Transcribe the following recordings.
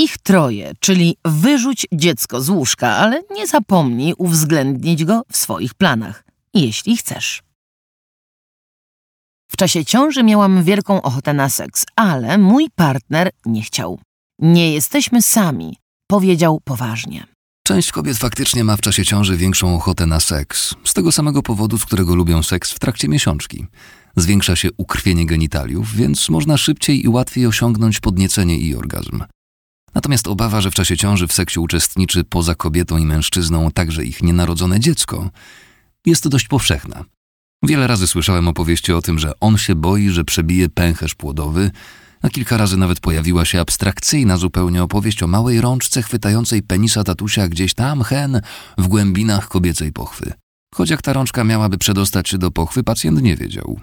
Ich troje, czyli wyrzuć dziecko z łóżka, ale nie zapomnij uwzględnić go w swoich planach, jeśli chcesz. W czasie ciąży miałam wielką ochotę na seks, ale mój partner nie chciał. Nie jesteśmy sami, powiedział poważnie. Część kobiet faktycznie ma w czasie ciąży większą ochotę na seks, z tego samego powodu, z którego lubią seks w trakcie miesiączki. Zwiększa się ukrwienie genitaliów, więc można szybciej i łatwiej osiągnąć podniecenie i orgazm. Natomiast obawa, że w czasie ciąży w seksie uczestniczy poza kobietą i mężczyzną także ich nienarodzone dziecko, jest dość powszechna. Wiele razy słyszałem opowieści o tym, że on się boi, że przebije pęcherz płodowy, a kilka razy nawet pojawiła się abstrakcyjna zupełnie opowieść o małej rączce chwytającej penisa tatusia gdzieś tam, hen, w głębinach kobiecej pochwy. Choć jak ta rączka miałaby przedostać się do pochwy, pacjent nie wiedział.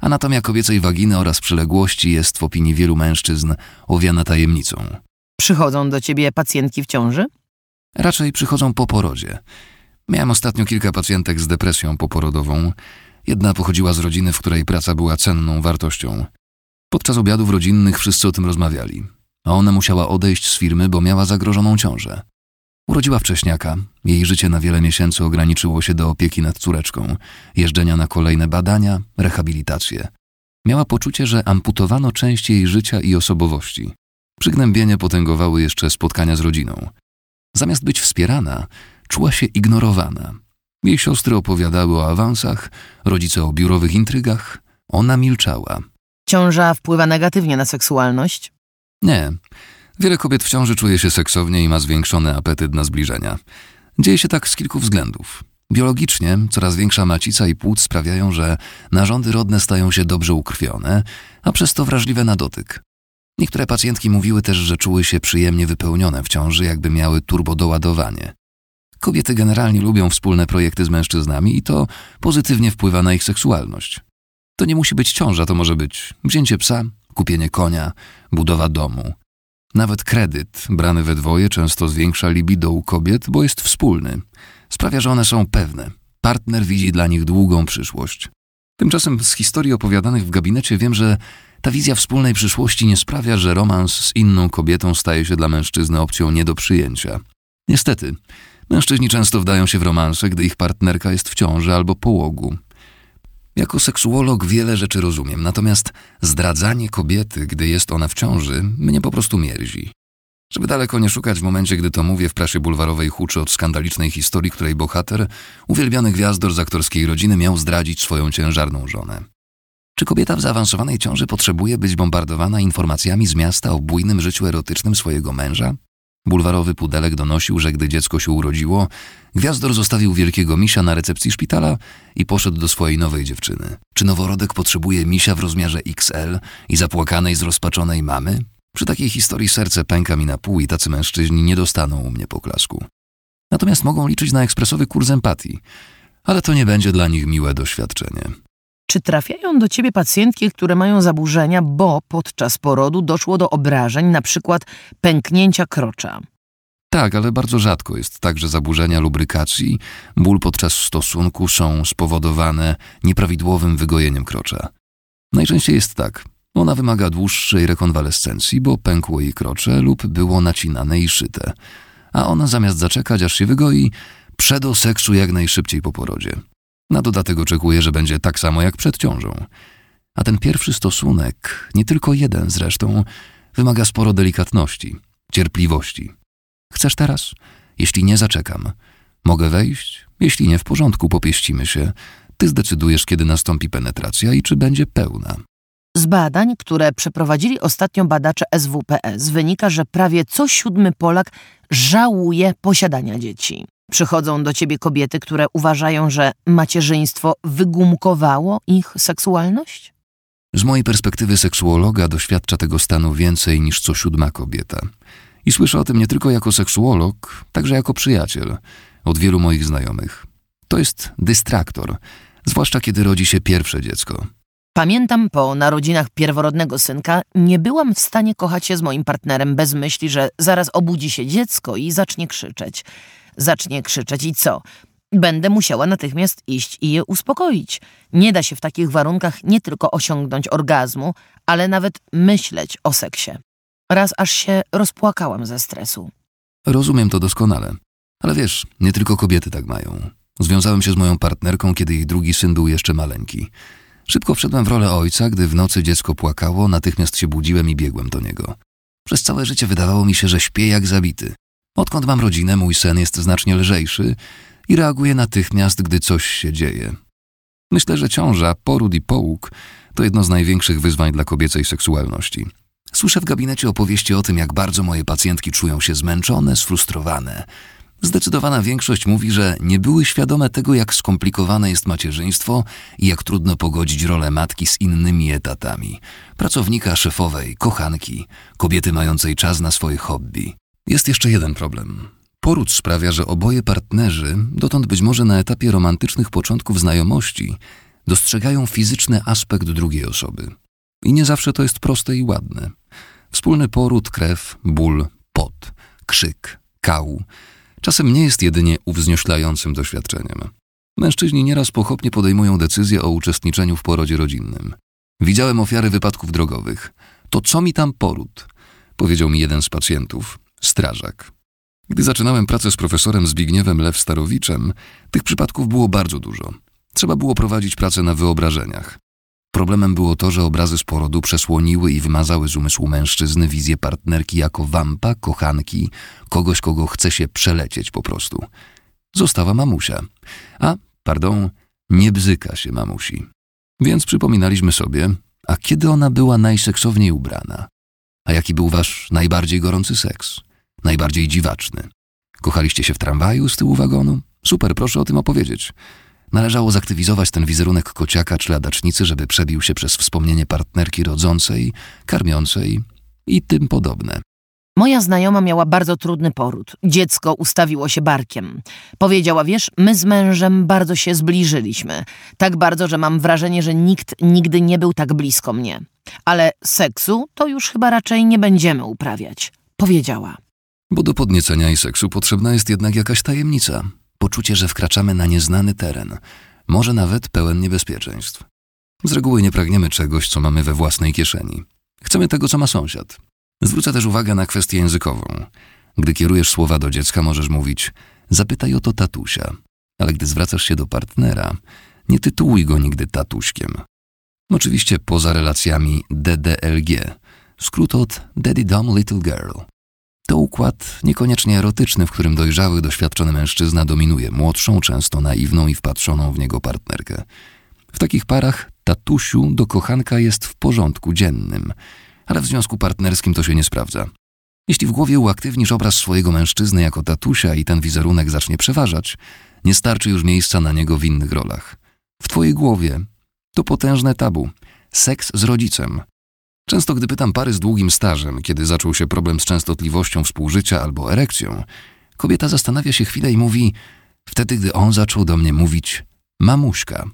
Anatomia kobiecej waginy oraz przyległości jest w opinii wielu mężczyzn owiana tajemnicą. Przychodzą do ciebie pacjentki w ciąży? Raczej przychodzą po porodzie. Miałem ostatnio kilka pacjentek z depresją poporodową. Jedna pochodziła z rodziny, w której praca była cenną wartością. Podczas obiadów rodzinnych wszyscy o tym rozmawiali, a ona musiała odejść z firmy, bo miała zagrożoną ciążę. Urodziła wcześniaka, jej życie na wiele miesięcy ograniczyło się do opieki nad córeczką, jeżdżenia na kolejne badania, rehabilitację. Miała poczucie, że amputowano część jej życia i osobowości. Przygnębienie potęgowały jeszcze spotkania z rodziną. Zamiast być wspierana, czuła się ignorowana. Jej siostry opowiadały o awansach, rodzice o biurowych intrygach. Ona milczała. Ciąża wpływa negatywnie na seksualność? Nie. Wiele kobiet w ciąży czuje się seksownie i ma zwiększony apetyt na zbliżenia. Dzieje się tak z kilku względów. Biologicznie coraz większa macica i płód sprawiają, że narządy rodne stają się dobrze ukrwione, a przez to wrażliwe na dotyk. Niektóre pacjentki mówiły też, że czuły się przyjemnie wypełnione w ciąży, jakby miały turbodoładowanie. Kobiety generalnie lubią wspólne projekty z mężczyznami i to pozytywnie wpływa na ich seksualność. To nie musi być ciąża, to może być wzięcie psa, kupienie konia, budowa domu. Nawet kredyt, brany we dwoje, często zwiększa libido u kobiet, bo jest wspólny. Sprawia, że one są pewne. Partner widzi dla nich długą przyszłość. Tymczasem z historii opowiadanych w gabinecie wiem, że ta wizja wspólnej przyszłości nie sprawia, że romans z inną kobietą staje się dla mężczyzny opcją nie do przyjęcia. Niestety, mężczyźni często wdają się w romanse, gdy ich partnerka jest w ciąży albo połogu. Jako seksuolog wiele rzeczy rozumiem, natomiast zdradzanie kobiety, gdy jest ona w ciąży, mnie po prostu mierzi. Żeby daleko nie szukać w momencie, gdy to mówię, w prasie bulwarowej huczy od skandalicznej historii, której bohater, uwielbiany gwiazdor z aktorskiej rodziny, miał zdradzić swoją ciężarną żonę. Czy kobieta w zaawansowanej ciąży potrzebuje być bombardowana informacjami z miasta o bujnym życiu erotycznym swojego męża? Bulwarowy pudelek donosił, że gdy dziecko się urodziło, gwiazdor zostawił wielkiego misia na recepcji szpitala i poszedł do swojej nowej dziewczyny. Czy noworodek potrzebuje misia w rozmiarze XL i zapłakanej, zrozpaczonej mamy? Przy takiej historii serce pęka mi na pół i tacy mężczyźni nie dostaną u mnie poklasku. Natomiast mogą liczyć na ekspresowy kurs empatii, ale to nie będzie dla nich miłe doświadczenie. Czy trafiają do ciebie pacjentki, które mają zaburzenia, bo podczas porodu doszło do obrażeń, na przykład pęknięcia krocza? Tak, ale bardzo rzadko jest tak, że zaburzenia lubrykacji, ból podczas stosunku są spowodowane nieprawidłowym wygojeniem krocza. Najczęściej jest tak. Ona wymaga dłuższej rekonwalescencji, bo pękło jej krocze lub było nacinane i szyte. A ona zamiast zaczekać, aż się wygoi, przedo seksu jak najszybciej po porodzie. Na dodatek oczekuje, że będzie tak samo jak przed ciążą. A ten pierwszy stosunek, nie tylko jeden zresztą, wymaga sporo delikatności, cierpliwości. Chcesz teraz? Jeśli nie, zaczekam. Mogę wejść? Jeśli nie, w porządku, popieścimy się. Ty zdecydujesz, kiedy nastąpi penetracja i czy będzie pełna. Z badań, które przeprowadzili ostatnio badacze SWPS, wynika, że prawie co siódmy Polak żałuje posiadania dzieci. Przychodzą do ciebie kobiety, które uważają, że macierzyństwo wygumkowało ich seksualność? Z mojej perspektywy seksuologa doświadcza tego stanu więcej niż co siódma kobieta. I słyszę o tym nie tylko jako seksuolog, także jako przyjaciel od wielu moich znajomych. To jest dystraktor, zwłaszcza kiedy rodzi się pierwsze dziecko. Pamiętam, po narodzinach pierworodnego synka nie byłam w stanie kochać się z moim partnerem bez myśli, że zaraz obudzi się dziecko i zacznie krzyczeć. Zacznie krzyczeć i co? Będę musiała natychmiast iść i je uspokoić. Nie da się w takich warunkach nie tylko osiągnąć orgazmu, ale nawet myśleć o seksie. Raz aż się rozpłakałam ze stresu. Rozumiem to doskonale. Ale wiesz, nie tylko kobiety tak mają. Związałem się z moją partnerką, kiedy jej drugi syn był jeszcze maleńki. Szybko wszedłem w rolę ojca, gdy w nocy dziecko płakało, natychmiast się budziłem i biegłem do niego. Przez całe życie wydawało mi się, że śpię jak zabity. Odkąd mam rodzinę, mój sen jest znacznie lżejszy i reaguje natychmiast, gdy coś się dzieje. Myślę, że ciąża, poród i połóg to jedno z największych wyzwań dla kobiecej seksualności. Słyszę w gabinecie opowieści o tym, jak bardzo moje pacjentki czują się zmęczone, sfrustrowane. Zdecydowana większość mówi, że nie były świadome tego, jak skomplikowane jest macierzyństwo i jak trudno pogodzić rolę matki z innymi etatami pracownika, szefowej, kochanki, kobiety mającej czas na swoje hobby. Jest jeszcze jeden problem. Poród sprawia, że oboje partnerzy, dotąd być może na etapie romantycznych początków znajomości, dostrzegają fizyczny aspekt drugiej osoby. I nie zawsze to jest proste i ładne. Wspólny poród, krew, ból, pot, krzyk, kał czasem nie jest jedynie uwznioślającym doświadczeniem. Mężczyźni nieraz pochopnie podejmują decyzję o uczestniczeniu w porodzie rodzinnym. Widziałem ofiary wypadków drogowych. To co mi tam poród? Powiedział mi jeden z pacjentów, strażak. Gdy zaczynałem pracę z profesorem Zbigniewem Lew Starowiczem, tych przypadków było bardzo dużo. Trzeba było prowadzić pracę na wyobrażeniach. Problemem było to, że obrazy z porodu przesłoniły i wymazały z umysłu mężczyzny wizję partnerki jako wampa, kochanki, kogoś, kogo chce się przelecieć po prostu. Została mamusia. A, pardon, nie bzyka się mamusi. Więc przypominaliśmy sobie, a kiedy ona była najseksowniej ubrana? A jaki był wasz najbardziej gorący seks? Najbardziej dziwaczny? Kochaliście się w tramwaju z tyłu wagonu? Super, proszę o tym opowiedzieć. Należało zaktywizować ten wizerunek kociaka czy ladacznicy, żeby przebił się przez wspomnienie partnerki rodzącej, karmiącej i tym podobne. Moja znajoma miała bardzo trudny poród. Dziecko ustawiło się barkiem. Powiedziała, wiesz, my z mężem bardzo się zbliżyliśmy. Tak bardzo, że mam wrażenie, że nikt nigdy nie był tak blisko mnie. Ale seksu to już chyba raczej nie będziemy uprawiać. Powiedziała. Bo do podniecenia i seksu potrzebna jest jednak jakaś tajemnica. Poczucie, że wkraczamy na nieznany teren, może nawet pełen niebezpieczeństw. Z reguły nie pragniemy czegoś, co mamy we własnej kieszeni. Chcemy tego, co ma sąsiad. Zwrócę też uwagę na kwestię językową. Gdy kierujesz słowa do dziecka, możesz mówić zapytaj o to tatusia, ale gdy zwracasz się do partnera, nie tytułuj go nigdy tatuśkiem. Oczywiście poza relacjami DDLG, skrót od Daddy Dumb Little Girl. To układ niekoniecznie erotyczny, w którym dojrzały, doświadczony mężczyzna dominuje młodszą, często naiwną i wpatrzoną w niego partnerkę. W takich parach tatusiu do kochanka jest w porządku dziennym – ale w związku partnerskim to się nie sprawdza. Jeśli w głowie uaktywnisz obraz swojego mężczyzny jako tatusia i ten wizerunek zacznie przeważać, nie starczy już miejsca na niego w innych rolach. W twojej głowie to potężne tabu. Seks z rodzicem. Często gdy pytam pary z długim stażem, kiedy zaczął się problem z częstotliwością współżycia albo erekcją, kobieta zastanawia się chwilę i mówi, wtedy gdy on zaczął do mnie mówić mamuśka.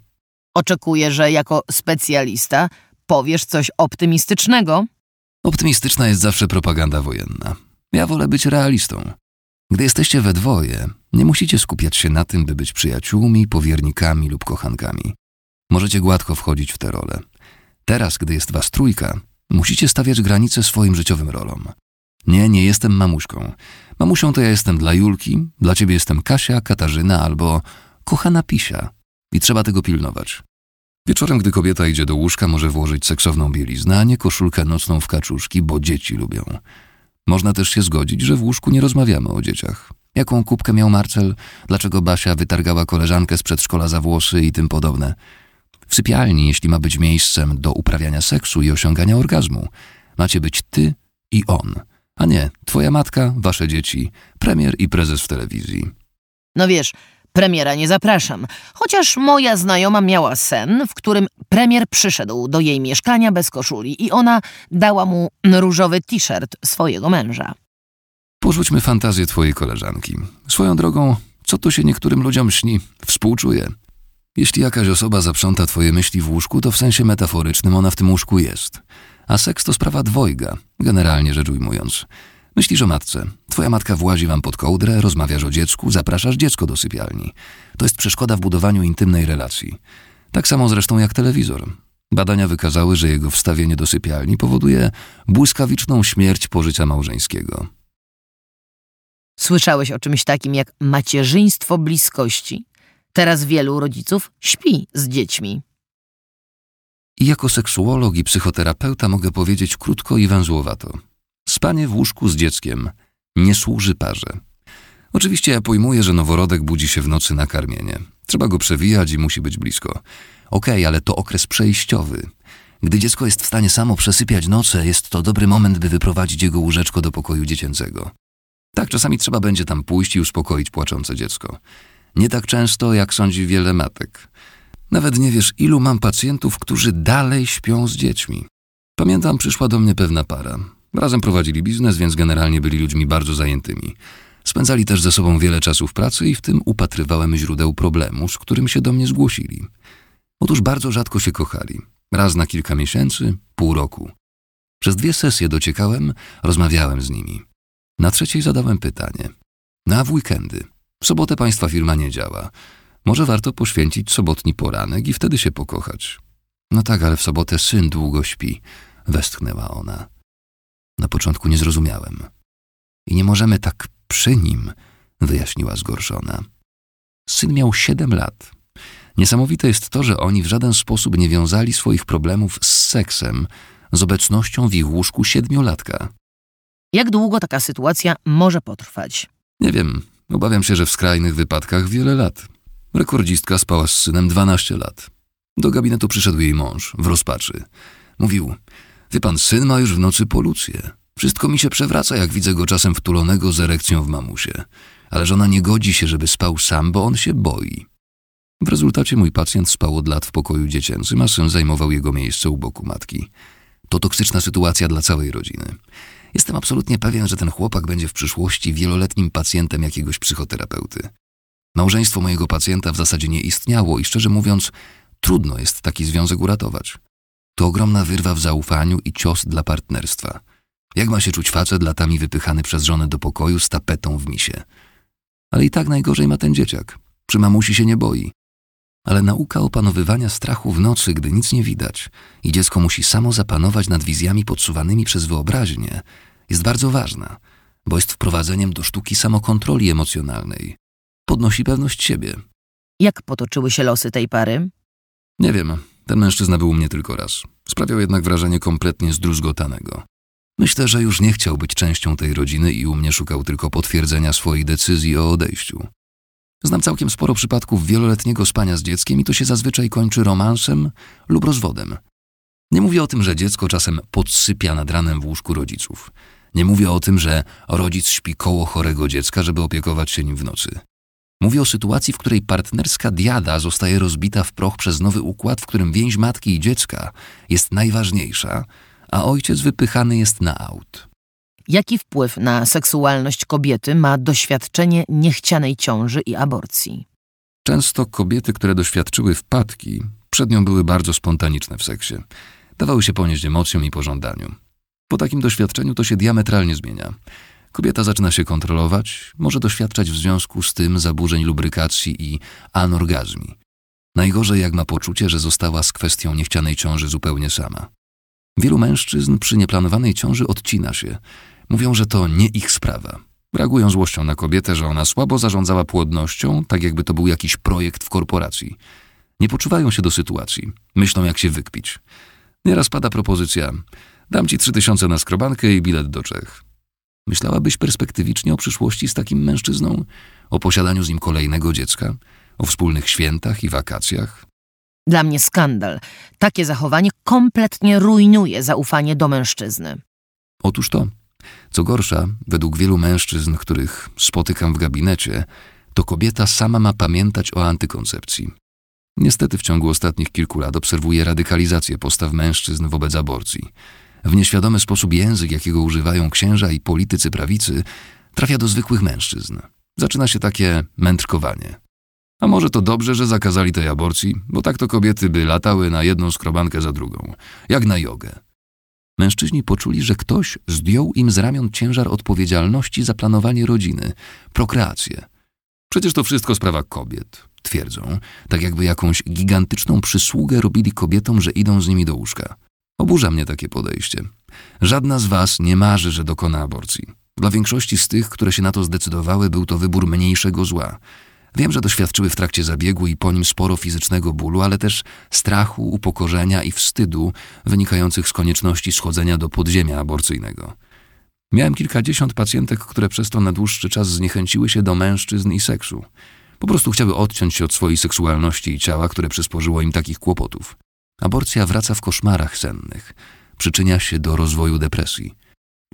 Oczekuję, że jako specjalista powiesz coś optymistycznego. Optymistyczna jest zawsze propaganda wojenna. Ja wolę być realistą. Gdy jesteście we dwoje, nie musicie skupiać się na tym, by być przyjaciółmi, powiernikami lub kochankami. Możecie gładko wchodzić w te role. Teraz, gdy jest was trójka, musicie stawiać granice swoim życiowym rolom. Nie, nie jestem mamuśką. Mamusią to ja jestem dla Julki, dla ciebie jestem Kasia, Katarzyna albo kochana Pisia. I trzeba tego pilnować. Wieczorem, gdy kobieta idzie do łóżka, może włożyć seksowną bieliznę, a nie koszulkę nocną w kaczuszki, bo dzieci lubią. Można też się zgodzić, że w łóżku nie rozmawiamy o dzieciach. Jaką kubkę miał Marcel? Dlaczego Basia wytargała koleżankę z przedszkola za włosy i tym podobne? W sypialni, jeśli ma być miejscem do uprawiania seksu i osiągania orgazmu, macie być ty i on, a nie twoja matka, wasze dzieci, premier i prezes w telewizji. No wiesz, Premiera nie zapraszam, chociaż moja znajoma miała sen, w którym premier przyszedł do jej mieszkania bez koszuli i ona dała mu różowy t-shirt swojego męża. Porzućmy fantazję twojej koleżanki. Swoją drogą, co tu się niektórym ludziom śni? Współczuję. Jeśli jakaś osoba zaprząta twoje myśli w łóżku, to w sensie metaforycznym ona w tym łóżku jest. A seks to sprawa dwojga, generalnie rzecz ujmując. Myślisz o matce. Twoja matka włazi wam pod kołdrę, rozmawiasz o dziecku, zapraszasz dziecko do sypialni. To jest przeszkoda w budowaniu intymnej relacji. Tak samo zresztą jak telewizor. Badania wykazały, że jego wstawienie do sypialni powoduje błyskawiczną śmierć pożycia małżeńskiego. Słyszałeś o czymś takim jak macierzyństwo bliskości? Teraz wielu rodziców śpi z dziećmi. Jako seksuolog i psychoterapeuta mogę powiedzieć krótko i węzłowato. Spanie w łóżku z dzieckiem nie służy parze. Oczywiście ja pojmuję, że noworodek budzi się w nocy na karmienie. Trzeba go przewijać i musi być blisko. Okej, okay, ale to okres przejściowy. Gdy dziecko jest w stanie samo przesypiać noce, jest to dobry moment, by wyprowadzić jego łóżeczko do pokoju dziecięcego. Tak, czasami trzeba będzie tam pójść i uspokoić płaczące dziecko. Nie tak często, jak sądzi wiele matek. Nawet nie wiesz, ilu mam pacjentów, którzy dalej śpią z dziećmi. Pamiętam, przyszła do mnie pewna para. Razem prowadzili biznes, więc generalnie byli ludźmi bardzo zajętymi. Spędzali też ze sobą wiele czasu w pracy i w tym upatrywałem źródeł problemu, z którym się do mnie zgłosili. Otóż bardzo rzadko się kochali. Raz na kilka miesięcy, pół roku. Przez dwie sesje dociekałem, rozmawiałem z nimi. Na trzeciej zadałem pytanie. Na weekendy. W sobotę państwa firma nie działa. Może warto poświęcić sobotni poranek i wtedy się pokochać. No tak, ale w sobotę syn długo śpi, westchnęła ona. Na początku nie zrozumiałem. I nie możemy tak przy nim, wyjaśniła zgorszona. Syn miał siedem lat. Niesamowite jest to, że oni w żaden sposób nie wiązali swoich problemów z seksem, z obecnością w ich łóżku siedmiolatka. Jak długo taka sytuacja może potrwać? Nie wiem. Obawiam się, że w skrajnych wypadkach wiele lat. Rekordzistka spała z synem 12 lat. Do gabinetu przyszedł jej mąż, w rozpaczy. Mówił, wie pan, syn ma już w nocy polucję. Wszystko mi się przewraca, jak widzę go czasem wtulonego z erekcją w mamusie. Ale żona nie godzi się, żeby spał sam, bo on się boi. W rezultacie mój pacjent spał od lat w pokoju dziecięcym, a syn zajmował jego miejsce u boku matki. To toksyczna sytuacja dla całej rodziny. Jestem absolutnie pewien, że ten chłopak będzie w przyszłości wieloletnim pacjentem jakiegoś psychoterapeuty. Małżeństwo mojego pacjenta w zasadzie nie istniało i szczerze mówiąc, trudno jest taki związek uratować. To ogromna wyrwa w zaufaniu i cios dla partnerstwa. Jak ma się czuć facet latami wypychany przez żonę do pokoju z tapetą w misie? Ale i tak najgorzej ma ten dzieciak. Przy mamusi się nie boi. Ale nauka opanowywania strachu w nocy, gdy nic nie widać i dziecko musi samo zapanować nad wizjami podsuwanymi przez wyobraźnię, jest bardzo ważna, bo jest wprowadzeniem do sztuki samokontroli emocjonalnej. Podnosi pewność siebie. Jak potoczyły się losy tej pary? Nie wiem. Ten mężczyzna był u mnie tylko raz. Sprawiał jednak wrażenie kompletnie zdruzgotanego. Myślę, że już nie chciał być częścią tej rodziny i u mnie szukał tylko potwierdzenia swojej decyzji o odejściu. Znam całkiem sporo przypadków wieloletniego spania z dzieckiem i to się zazwyczaj kończy romansem lub rozwodem. Nie mówię o tym, że dziecko czasem podsypia nad ranem w łóżku rodziców. Nie mówię o tym, że rodzic śpi koło chorego dziecka, żeby opiekować się nim w nocy. Mówię o sytuacji, w której partnerska diada zostaje rozbita w proch przez nowy układ, w którym więź matki i dziecka jest najważniejsza, a ojciec wypychany jest na aut. Jaki wpływ na seksualność kobiety ma doświadczenie niechcianej ciąży i aborcji? Często kobiety, które doświadczyły wpadki, przed nią były bardzo spontaniczne w seksie. Dawały się ponieść emocjom i pożądaniu. Po takim doświadczeniu to się diametralnie zmienia. Kobieta zaczyna się kontrolować, może doświadczać w związku z tym zaburzeń lubrykacji i anorgazmi. Najgorzej, jak ma poczucie, że została z kwestią niechcianej ciąży zupełnie sama. Wielu mężczyzn przy nieplanowanej ciąży odcina się. Mówią, że to nie ich sprawa. Reagują złością na kobietę, że ona słabo zarządzała płodnością, tak jakby to był jakiś projekt w korporacji. Nie poczuwają się do sytuacji. Myślą, jak się wykpić. Nieraz pada propozycja: dam ci trzy tysiące na skrobankę i bilet do Czech. Myślałabyś perspektywicznie o przyszłości z takim mężczyzną? O posiadaniu z nim kolejnego dziecka? O wspólnych świętach i wakacjach? Dla mnie skandal. Takie zachowanie kompletnie rujnuje zaufanie do mężczyzny. Otóż to. Co gorsza, według wielu mężczyzn, których spotykam w gabinecie, to kobieta sama ma pamiętać o antykoncepcji. Niestety w ciągu ostatnich kilku lat obserwuję radykalizację postaw mężczyzn wobec aborcji. W nieświadomy sposób język, jakiego używają księża i politycy prawicy, trafia do zwykłych mężczyzn. Zaczyna się takie mędrkowanie. A może to dobrze, że zakazali tej aborcji, bo tak to kobiety by latały na jedną skrobankę za drugą, jak na jogę. Mężczyźni poczuli, że ktoś zdjął im z ramion ciężar odpowiedzialności za planowanie rodziny, prokreację. Przecież to wszystko sprawa kobiet. twierdzą, tak jakby jakąś gigantyczną przysługę robili kobietom, że idą z nimi do łóżka. Oburza mnie takie podejście. Żadna z was nie marzy, że dokona aborcji. Dla większości z tych, które się na to zdecydowały, był to wybór mniejszego zła. Wiem, że doświadczyły w trakcie zabiegu i po nim sporo fizycznego bólu, ale też strachu, upokorzenia i wstydu wynikających z konieczności schodzenia do podziemia aborcyjnego. Miałem kilkadziesiąt pacjentek, które przez to na dłuższy czas zniechęciły się do mężczyzn i seksu. Po prostu chciały odciąć się od swojej seksualności i ciała, które przysporzyło im takich kłopotów. Aborcja wraca w koszmarach sennych, przyczynia się do rozwoju depresji.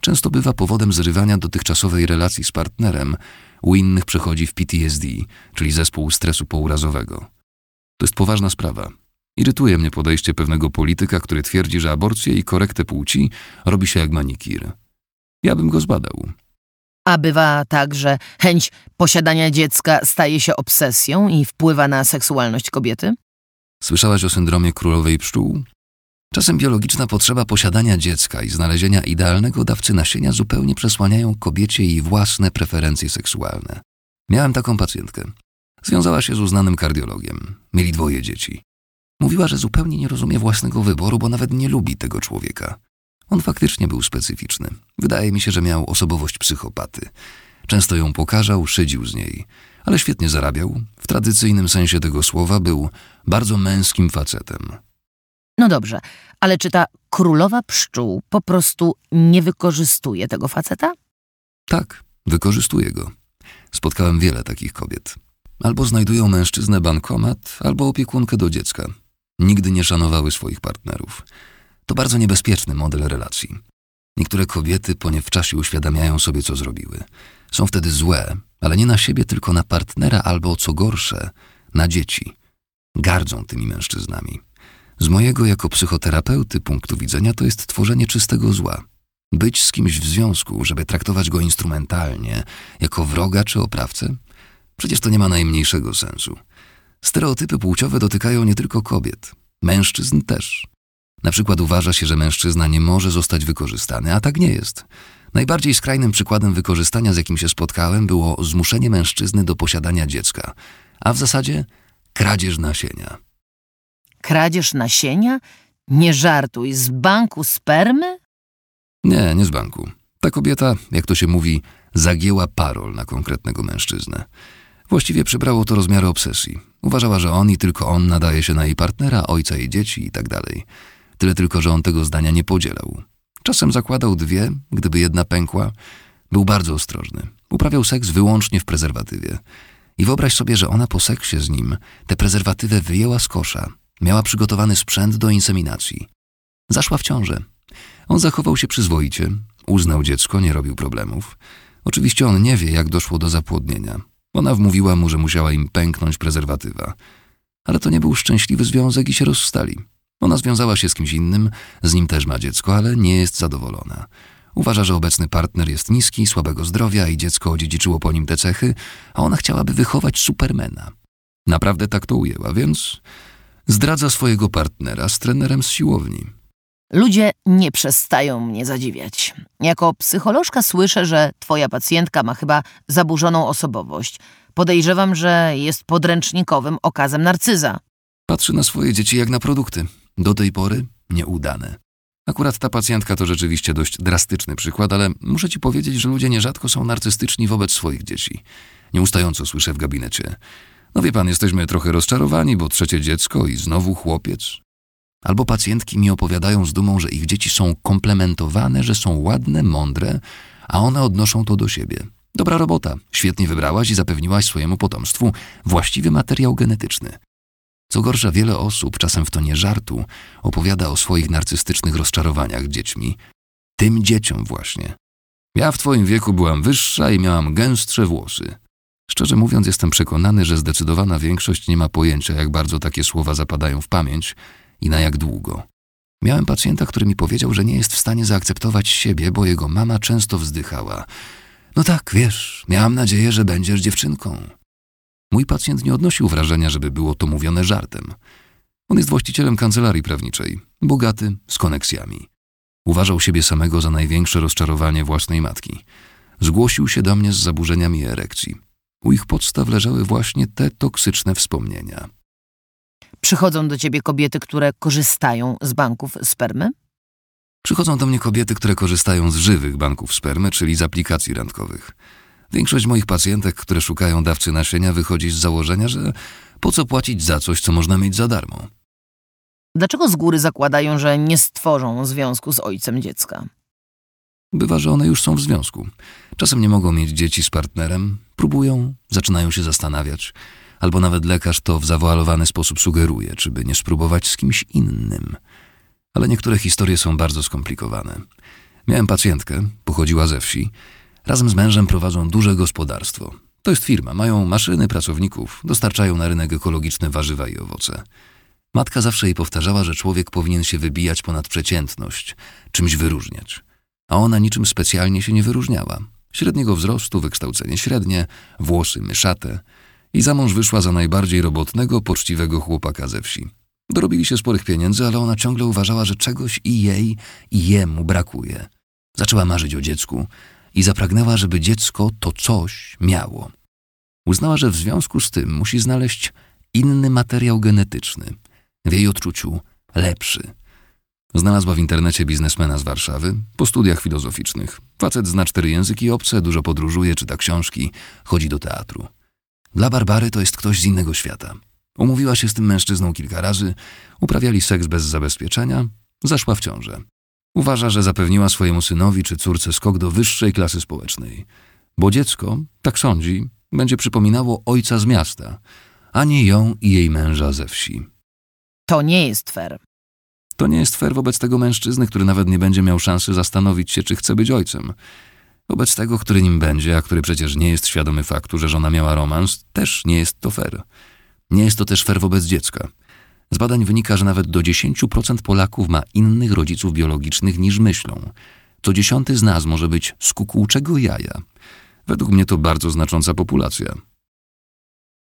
Często bywa powodem zrywania dotychczasowej relacji z partnerem, u innych przechodzi w PTSD, czyli zespół stresu pourazowego. To jest poważna sprawa. Irytuje mnie podejście pewnego polityka, który twierdzi, że aborcję i korektę płci robi się jak manikir. Ja bym go zbadał. A bywa tak, że chęć posiadania dziecka staje się obsesją i wpływa na seksualność kobiety? Słyszałaś o syndromie królowej pszczół? Czasem biologiczna potrzeba posiadania dziecka i znalezienia idealnego dawcy nasienia zupełnie przesłaniają kobiecie jej własne preferencje seksualne. Miałem taką pacjentkę. Związała się z uznanym kardiologiem. Mieli dwoje dzieci. Mówiła, że zupełnie nie rozumie własnego wyboru, bo nawet nie lubi tego człowieka. On faktycznie był specyficzny. Wydaje mi się, że miał osobowość psychopaty. Często ją pokazał, szydził z niej, ale świetnie zarabiał. W tradycyjnym sensie tego słowa był bardzo męskim facetem. No dobrze, ale czy ta królowa pszczół po prostu nie wykorzystuje tego faceta? Tak, wykorzystuje go. Spotkałem wiele takich kobiet. Albo znajdują mężczyznę bankomat, albo opiekunkę do dziecka. Nigdy nie szanowały swoich partnerów. To bardzo niebezpieczny model relacji. Niektóre kobiety po nie w czasie uświadamiają sobie, co zrobiły. Są wtedy złe, ale nie na siebie, tylko na partnera albo, co gorsze, na dzieci. Gardzą tymi mężczyznami. Z mojego jako psychoterapeuty punktu widzenia to jest tworzenie czystego zła. Być z kimś w związku, żeby traktować go instrumentalnie, jako wroga czy oprawcę? Przecież to nie ma najmniejszego sensu. Stereotypy płciowe dotykają nie tylko kobiet, mężczyzn też. Na przykład uważa się, że mężczyzna nie może zostać wykorzystany, a tak nie jest. Najbardziej skrajnym przykładem wykorzystania, z jakim się spotkałem, było zmuszenie mężczyzny do posiadania dziecka, a w zasadzie kradzież nasienia. Kradzież nasienia? Nie żartuj, z banku spermy? Nie, nie z banku. Ta kobieta, jak to się mówi, zagięła parol na konkretnego mężczyznę. Właściwie przybrało to rozmiary obsesji. Uważała, że on i tylko on nadaje się na jej partnera, ojca jej dzieci i tak dalej. Tyle tylko, że on tego zdania nie podzielał. Czasem zakładał dwie, gdyby jedna pękła. Był bardzo ostrożny. Uprawiał seks wyłącznie w prezerwatywie. I wyobraź sobie, że ona po seksie z nim tę prezerwatywę wyjęła z kosza. Miała przygotowany sprzęt do inseminacji. Zaszła w ciążę. On zachował się przyzwoicie, uznał dziecko, nie robił problemów. Oczywiście on nie wie, jak doszło do zapłodnienia. Ona wmówiła mu, że musiała im pęknąć prezerwatywa. Ale to nie był szczęśliwy związek i się rozstali. Ona związała się z kimś innym, z nim też ma dziecko, ale nie jest zadowolona. Uważa, że obecny partner jest niski, słabego zdrowia i dziecko odziedziczyło po nim te cechy, a ona chciałaby wychować supermena. Naprawdę tak to ujęła, więc zdradza swojego partnera z trenerem z siłowni. Ludzie nie przestają mnie zadziwiać. Jako psycholożka słyszę, że twoja pacjentka ma chyba zaburzoną osobowość. Podejrzewam, że jest podręcznikowym okazem narcyza. Patrzy na swoje dzieci jak na produkty. Do tej pory nieudane. Akurat ta pacjentka to rzeczywiście dość drastyczny przykład, ale muszę ci powiedzieć, że ludzie nierzadko są narcystyczni wobec swoich dzieci. Nieustająco słyszę w gabinecie. No wie pan, jesteśmy trochę rozczarowani, bo trzecie dziecko i znowu chłopiec. Albo pacjentki mi opowiadają z dumą, że ich dzieci są komplementowane, że są ładne, mądre, a one odnoszą to do siebie. Dobra robota, świetnie wybrałaś i zapewniłaś swojemu potomstwu właściwy materiał genetyczny. Co gorsza, wiele osób, czasem w tonie żartu, opowiada o swoich narcystycznych rozczarowaniach dziećmi. Tym dzieciom właśnie. Ja w twoim wieku byłam wyższa i miałam gęstsze włosy. Szczerze mówiąc, jestem przekonany, że zdecydowana większość nie ma pojęcia, jak bardzo takie słowa zapadają w pamięć i na jak długo. Miałem pacjenta, który mi powiedział, że nie jest w stanie zaakceptować siebie, bo jego mama często wzdychała. No tak, wiesz, miałam nadzieję, że będziesz dziewczynką. Mój pacjent nie odnosił wrażenia, żeby było to mówione żartem. On jest właścicielem kancelarii prawniczej, bogaty, z koneksjami. Uważał siebie samego za największe rozczarowanie własnej matki. Zgłosił się do mnie z zaburzeniami erekcji. U ich podstaw leżały właśnie te toksyczne wspomnienia. Przychodzą do ciebie kobiety, które korzystają z banków spermy? Przychodzą do mnie kobiety, które korzystają z żywych banków spermy, czyli z aplikacji randkowych. Większość moich pacjentek, które szukają dawcy nasienia, wychodzi z założenia, że po co płacić za coś, co można mieć za darmo. Dlaczego z góry zakładają, że nie stworzą związku z ojcem dziecka? Bywa, że one już są w związku. Czasem nie mogą mieć dzieci z partnerem, próbują, zaczynają się zastanawiać, albo nawet lekarz to w zawoalowany sposób sugeruje, czy by nie spróbować z kimś innym. Ale niektóre historie są bardzo skomplikowane. Miałem pacjentkę, pochodziła ze wsi. Razem z mężem prowadzą duże gospodarstwo. To jest firma, mają maszyny, pracowników, dostarczają na rynek ekologiczne warzywa i owoce. Matka zawsze jej powtarzała, że człowiek powinien się wybijać ponad przeciętność, czymś wyróżniać. A ona niczym specjalnie się nie wyróżniała. Średniego wzrostu, wykształcenie średnie, włosy myszate i za mąż wyszła za najbardziej robotnego, poczciwego chłopaka ze wsi. Dorobili się sporych pieniędzy, ale ona ciągle uważała, że czegoś i jej, i jemu brakuje. Zaczęła marzyć o dziecku i zapragnęła, żeby dziecko to coś miało. Uznała, że w związku z tym musi znaleźć inny materiał genetyczny, w jej odczuciu lepszy. Znalazła w internecie biznesmena z Warszawy, po studiach filozoficznych. Facet zna cztery języki obce, dużo podróżuje, czyta książki, chodzi do teatru. Dla Barbary to jest ktoś z innego świata. Umówiła się z tym mężczyzną kilka razy, uprawiali seks bez zabezpieczenia, zaszła w ciążę. Uważa, że zapewniła swojemu synowi czy córce skok do wyższej klasy społecznej. Bo dziecko, tak sądzi, będzie przypominało ojca z miasta, a nie ją i jej męża ze wsi. To nie jest fair. To nie jest fair wobec tego mężczyzny, który nawet nie będzie miał szansy zastanowić się, czy chce być ojcem. Wobec tego, który nim będzie, a który przecież nie jest świadomy faktu, że żona miała romans, też nie jest to fair. Nie jest to też fair wobec dziecka. Z badań wynika, że nawet do 10% Polaków ma innych rodziców biologicznych niż myślą. Co dziesiąty z nas może być z kukułczego jaja. Według mnie to bardzo znacząca populacja.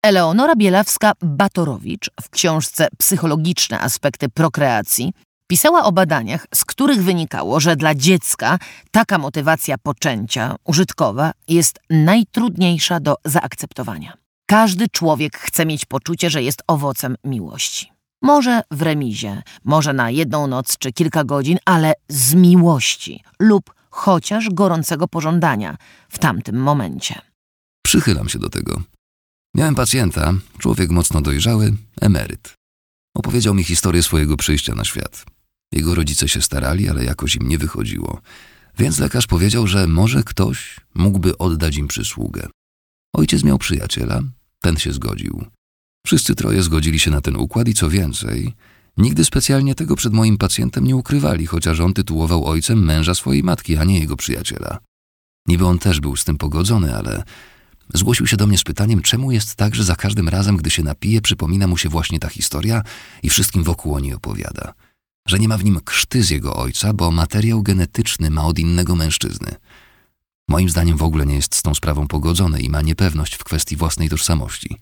Eleonora Bielawska-Batorowicz w książce Psychologiczne aspekty prokreacji pisała o badaniach, z których wynikało, że dla dziecka taka motywacja poczęcia, użytkowa, jest najtrudniejsza do zaakceptowania. Każdy człowiek chce mieć poczucie, że jest owocem miłości. Może w remizie, może na jedną noc czy kilka godzin, ale z miłości lub chociaż gorącego pożądania w tamtym momencie. Przychylam się do tego. Miałem pacjenta, człowiek mocno dojrzały, emeryt. Opowiedział mi historię swojego przyjścia na świat. Jego rodzice się starali, ale jakoś im nie wychodziło. Więc lekarz powiedział, że może ktoś mógłby oddać im przysługę. Ojciec miał przyjaciela, ten się zgodził. Wszyscy troje zgodzili się na ten układ i co więcej, nigdy specjalnie tego przed moim pacjentem nie ukrywali, chociaż on tytułował ojcem męża swojej matki, a nie jego przyjaciela. Niby on też był z tym pogodzony, ale zgłosił się do mnie z pytaniem, czemu jest tak, że za każdym razem, gdy się napije, przypomina mu się właśnie ta historia i wszystkim wokół o niej opowiada. Że nie ma w nim krzty z jego ojca, bo materiał genetyczny ma od innego mężczyzny. Moim zdaniem w ogóle nie jest z tą sprawą pogodzony i ma niepewność w kwestii własnej tożsamości.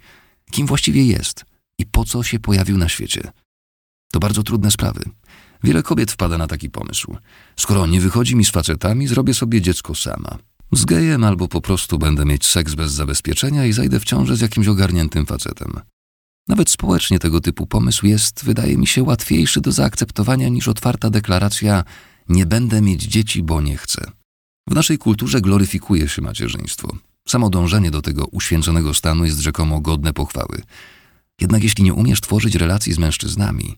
Kim właściwie jest i po co się pojawił na świecie? To bardzo trudne sprawy. Wiele kobiet wpada na taki pomysł. Skoro nie wychodzi mi z facetami, zrobię sobie dziecko sama. Z gejem albo po prostu będę mieć seks bez zabezpieczenia i zajdę w ciążę z jakimś ogarniętym facetem. Nawet społecznie tego typu pomysł jest, wydaje mi się, łatwiejszy do zaakceptowania niż otwarta deklaracja nie będę mieć dzieci, bo nie chcę. W naszej kulturze gloryfikuje się macierzyństwo. Samo dążenie do tego uświęconego stanu jest rzekomo godne pochwały. Jednak jeśli nie umiesz tworzyć relacji z mężczyznami,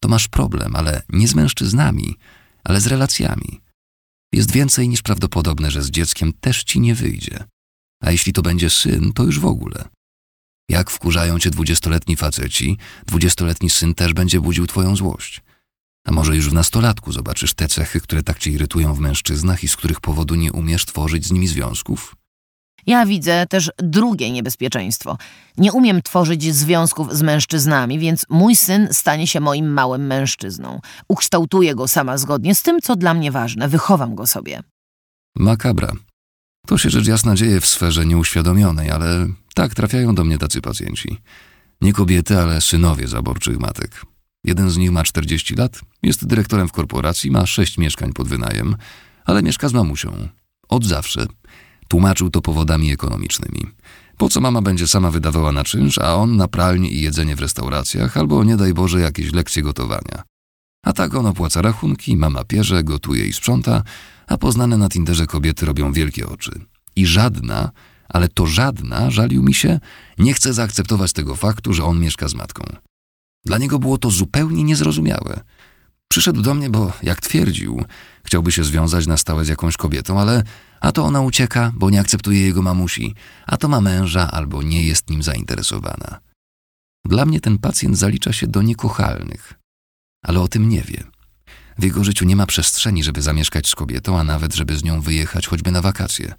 to masz problem, ale nie z mężczyznami, ale z relacjami. Jest więcej niż prawdopodobne, że z dzieckiem też ci nie wyjdzie. A jeśli to będzie syn, to już w ogóle. Jak wkurzają cię dwudziestoletni faceci, dwudziestoletni syn też będzie budził twoją złość. A może już w nastolatku zobaczysz te cechy, które tak cię irytują w mężczyznach i z których powodu nie umiesz tworzyć z nimi związków? Ja widzę też drugie niebezpieczeństwo. Nie umiem tworzyć związków z mężczyznami, więc mój syn stanie się moim małym mężczyzną. Ukształtuję go sama zgodnie z tym, co dla mnie ważne. Wychowam go sobie. Makabra. To się rzecz jasna dzieje w sferze nieuświadomionej, ale tak trafiają do mnie tacy pacjenci. Nie kobiety, ale synowie zaborczych matek. Jeden z nich ma 40 lat, jest dyrektorem w korporacji, ma sześć mieszkań pod wynajem, ale mieszka z mamusią. Od zawsze. Tłumaczył to powodami ekonomicznymi. Po co mama będzie sama wydawała na czynsz, a on na pralnię i jedzenie w restauracjach, albo nie daj Boże jakieś lekcje gotowania. A tak on opłaca rachunki, mama pierze, gotuje i sprząta, a poznane na Tinderze kobiety robią wielkie oczy. I żadna, ale to żadna, żalił mi się, nie chce zaakceptować tego faktu, że on mieszka z matką. Dla niego było to zupełnie niezrozumiałe. Przyszedł do mnie, bo, jak twierdził, chciałby się związać na stałe z jakąś kobietą, ale a to ona ucieka, bo nie akceptuje jego mamusi, a to ma męża albo nie jest nim zainteresowana. Dla mnie ten pacjent zalicza się do niekochalnych, ale o tym nie wie. W jego życiu nie ma przestrzeni, żeby zamieszkać z kobietą, a nawet żeby z nią wyjechać choćby na wakacje.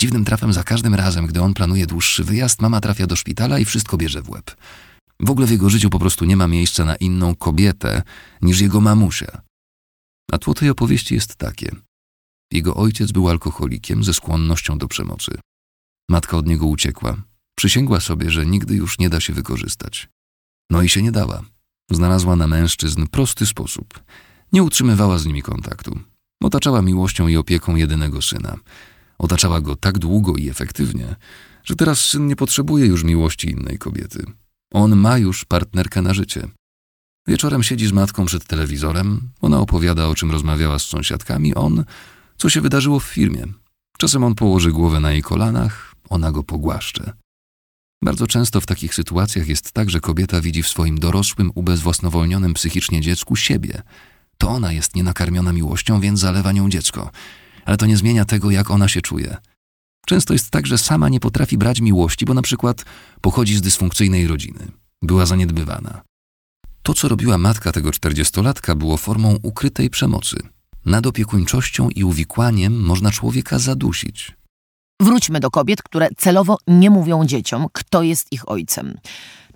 Dziwnym trafem za każdym razem, gdy on planuje dłuższy wyjazd, mama trafia do szpitala i wszystko bierze w łeb. W ogóle w jego życiu po prostu nie ma miejsca na inną kobietę niż jego mamusia. A tło tej opowieści jest takie. Jego ojciec był alkoholikiem ze skłonnością do przemocy. Matka od niego uciekła. Przysięgła sobie, że nigdy już nie da się wykorzystać. No i się nie dała. Znalazła na mężczyzn prosty sposób. Nie utrzymywała z nimi kontaktu. Otaczała miłością i opieką jedynego syna. Otaczała go tak długo i efektywnie, że teraz syn nie potrzebuje już miłości innej kobiety. On ma już partnerkę na życie. Wieczorem siedzi z matką przed telewizorem, ona opowiada o czym rozmawiała z sąsiadkami, on co się wydarzyło w firmie. Czasem on położy głowę na jej kolanach, ona go pogłaszcze. Bardzo często w takich sytuacjach jest tak, że kobieta widzi w swoim dorosłym, ubezwłasnowolnionym psychicznie dziecku siebie. To ona jest nienakarmiona miłością, więc zalewa nią dziecko. Ale to nie zmienia tego, jak ona się czuje. Często jest tak, że sama nie potrafi brać miłości, bo na przykład pochodzi z dysfunkcyjnej rodziny. Była zaniedbywana. To, co robiła matka tego czterdziestolatka, było formą ukrytej przemocy. Nad opiekuńczością i uwikłaniem można człowieka zadusić. Wróćmy do kobiet, które celowo nie mówią dzieciom, kto jest ich ojcem.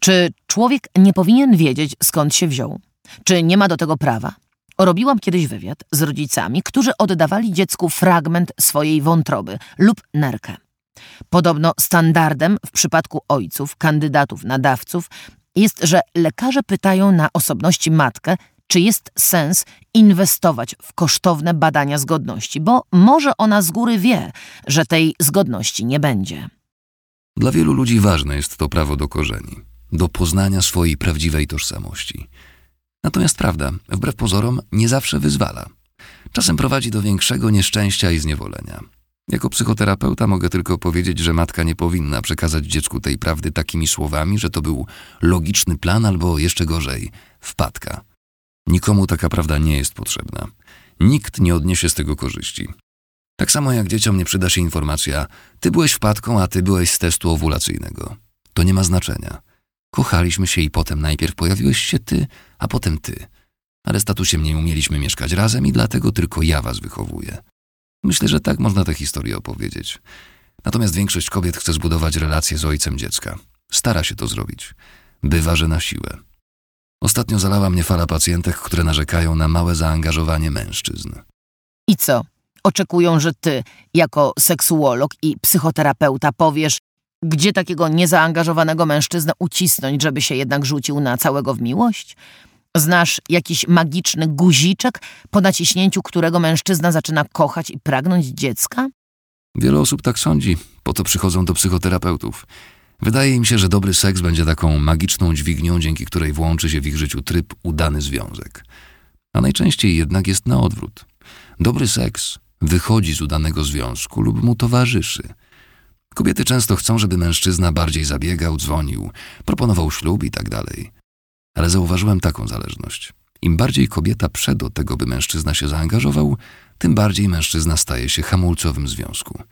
Czy człowiek nie powinien wiedzieć, skąd się wziął? Czy nie ma do tego prawa? Robiłam kiedyś wywiad z rodzicami, którzy oddawali dziecku fragment swojej wątroby lub nerkę. Podobno standardem w przypadku ojców, kandydatów na dawców jest, że lekarze pytają na osobności matkę, czy jest sens inwestować w kosztowne badania zgodności, bo może ona z góry wie, że tej zgodności nie będzie. Dla wielu ludzi ważne jest to prawo do korzeni, do poznania swojej prawdziwej tożsamości. Natomiast prawda, wbrew pozorom, nie zawsze wyzwala. Czasem prowadzi do większego nieszczęścia i zniewolenia. Jako psychoterapeuta mogę tylko powiedzieć, że matka nie powinna przekazać dziecku tej prawdy takimi słowami, że to był logiczny plan albo jeszcze gorzej wpadka. Nikomu taka prawda nie jest potrzebna. Nikt nie odniesie z tego korzyści. Tak samo jak dzieciom nie przyda się informacja: ty byłeś wpadką, a ty byłeś z testu owulacyjnego. To nie ma znaczenia. Kochaliśmy się i potem najpierw pojawiłeś się ty, a potem ty. Ale statusem nie umieliśmy mieszkać razem i dlatego tylko ja was wychowuję. Myślę, że tak można tę historię opowiedzieć. Natomiast większość kobiet chce zbudować relacje z ojcem dziecka. Stara się to zrobić. Bywa, że na siłę. Ostatnio zalała mnie fala pacjentek, które narzekają na małe zaangażowanie mężczyzn. I co? Oczekują, że ty, jako seksuolog i psychoterapeuta, powiesz, gdzie takiego niezaangażowanego mężczyznę ucisnąć, żeby się jednak rzucił na całego w miłość? Znasz jakiś magiczny guziczek, po naciśnięciu którego mężczyzna zaczyna kochać i pragnąć dziecka? Wiele osób tak sądzi, po to przychodzą do psychoterapeutów. Wydaje im się, że dobry seks będzie taką magiczną dźwignią, dzięki której włączy się w ich życiu tryb udany związek. A najczęściej jednak jest na odwrót. Dobry seks wychodzi z udanego związku lub mu towarzyszy. Kobiety często chcą, żeby mężczyzna bardziej zabiegał, dzwonił, proponował ślub i tak dalej. Ale zauważyłem taką zależność. Im bardziej kobieta prze do tego, by mężczyzna się zaangażował, tym bardziej mężczyzna staje się hamulcowym związku.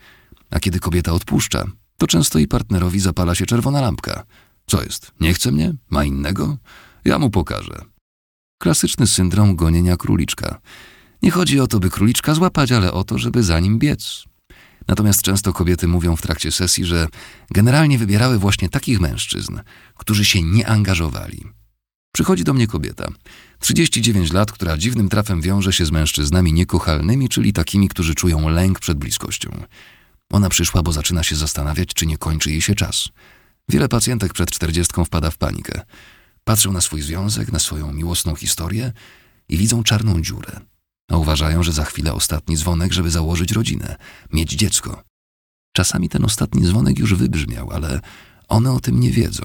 A kiedy kobieta odpuszcza, to często i partnerowi zapala się czerwona lampka. Co jest? Nie chce mnie? Ma innego? Ja mu pokażę. Klasyczny syndrom gonienia króliczka. Nie chodzi o to, by króliczka złapać, ale o to, żeby za nim biec. Natomiast często kobiety mówią w trakcie sesji, że generalnie wybierały właśnie takich mężczyzn, którzy się nie angażowali. Przychodzi do mnie kobieta, 39 lat, która dziwnym trafem wiąże się z mężczyznami niekochalnymi, czyli takimi, którzy czują lęk przed bliskością. Ona przyszła, bo zaczyna się zastanawiać, czy nie kończy jej się czas. Wiele pacjentek przed czterdziestką wpada w panikę. Patrzą na swój związek, na swoją miłosną historię i widzą czarną dziurę. A uważają, że za chwilę ostatni dzwonek, żeby założyć rodzinę, mieć dziecko. Czasami ten ostatni dzwonek już wybrzmiał, ale one o tym nie wiedzą.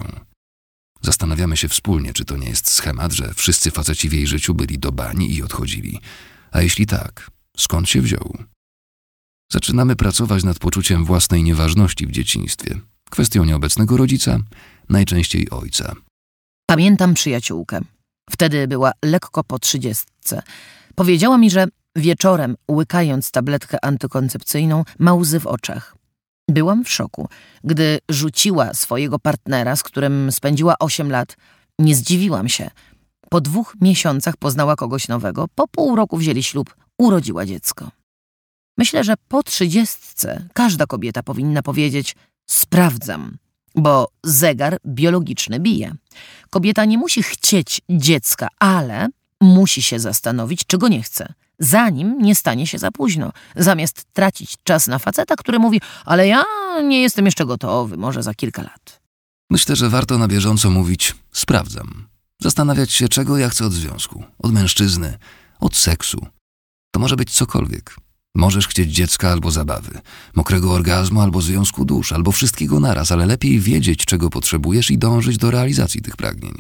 Zastanawiamy się wspólnie, czy to nie jest schemat, że wszyscy faceci w jej życiu byli do bani i odchodzili. A jeśli tak, skąd się wziął? Zaczynamy pracować nad poczuciem własnej nieważności w dzieciństwie, kwestią nieobecnego rodzica, najczęściej ojca. Pamiętam przyjaciółkę. Wtedy była lekko po trzydziestce. Powiedziała mi, że wieczorem, łykając tabletkę antykoncepcyjną, ma łzy w oczach. Byłam w szoku. Gdy rzuciła swojego partnera, z którym spędziła osiem lat, nie zdziwiłam się. Po dwóch miesiącach poznała kogoś nowego, po pół roku wzięli ślub, urodziła dziecko. Myślę, że po trzydziestce każda kobieta powinna powiedzieć: Sprawdzam, bo zegar biologiczny bije. Kobieta nie musi chcieć dziecka, ale musi się zastanowić, czego nie chce, zanim nie stanie się za późno. Zamiast tracić czas na faceta, który mówi: Ale ja nie jestem jeszcze gotowy, może za kilka lat. Myślę, że warto na bieżąco mówić: sprawdzam. Zastanawiać się, czego ja chcę od związku, od mężczyzny, od seksu. To może być cokolwiek. Możesz chcieć dziecka albo zabawy, mokrego orgazmu albo związku dusz, albo wszystkiego naraz, ale lepiej wiedzieć, czego potrzebujesz i dążyć do realizacji tych pragnień.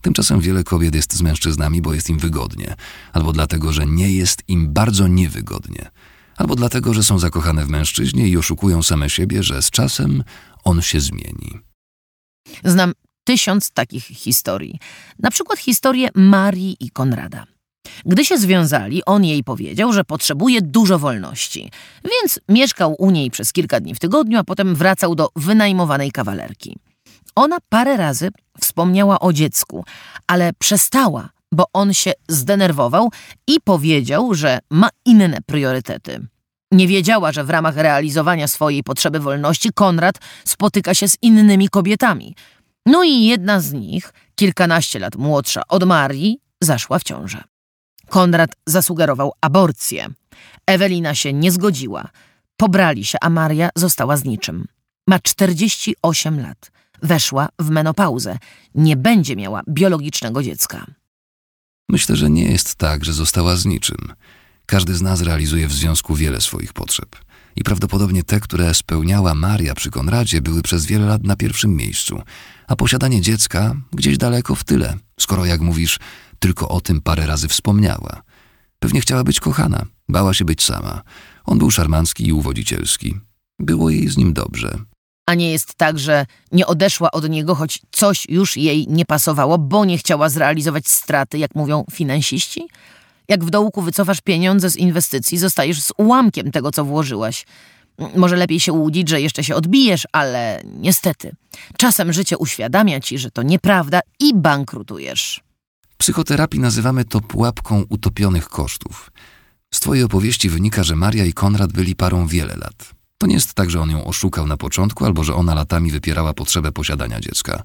Tymczasem wiele kobiet jest z mężczyznami, bo jest im wygodnie, albo dlatego, że nie jest im bardzo niewygodnie, albo dlatego, że są zakochane w mężczyźnie i oszukują same siebie, że z czasem on się zmieni. Znam tysiąc takich historii. Na przykład historię Marii i Konrada. Gdy się związali, on jej powiedział, że potrzebuje dużo wolności, więc mieszkał u niej przez kilka dni w tygodniu, a potem wracał do wynajmowanej kawalerki. Ona parę razy wspomniała o dziecku, ale przestała, bo on się zdenerwował i powiedział, że ma inne priorytety. Nie wiedziała, że w ramach realizowania swojej potrzeby wolności Konrad spotyka się z innymi kobietami. No i jedna z nich, kilkanaście lat młodsza od Marii, zaszła w ciążę. Konrad zasugerował aborcję. Ewelina się nie zgodziła. Pobrali się, a Maria została z niczym. Ma 48 lat. Weszła w menopauzę. Nie będzie miała biologicznego dziecka. Myślę, że nie jest tak, że została z niczym. Każdy z nas realizuje w związku wiele swoich potrzeb. I prawdopodobnie te, które spełniała Maria przy Konradzie, były przez wiele lat na pierwszym miejscu, a posiadanie dziecka gdzieś daleko w tyle, skoro, jak mówisz, tylko o tym parę razy wspomniała. Pewnie chciała być kochana, bała się być sama. On był szarmancki i uwodzicielski. Było jej z nim dobrze. A nie jest tak, że nie odeszła od niego, choć coś już jej nie pasowało, bo nie chciała zrealizować straty, jak mówią finansiści? Jak w dołku wycofasz pieniądze z inwestycji, zostajesz z ułamkiem tego, co włożyłaś. Może lepiej się łudzić, że jeszcze się odbijesz, ale niestety. Czasem życie uświadamia ci, że to nieprawda i bankrutujesz psychoterapii nazywamy to pułapką utopionych kosztów. Z twojej opowieści wynika, że Maria i Konrad byli parą wiele lat. To nie jest tak, że on ją oszukał na początku, albo że ona latami wypierała potrzebę posiadania dziecka.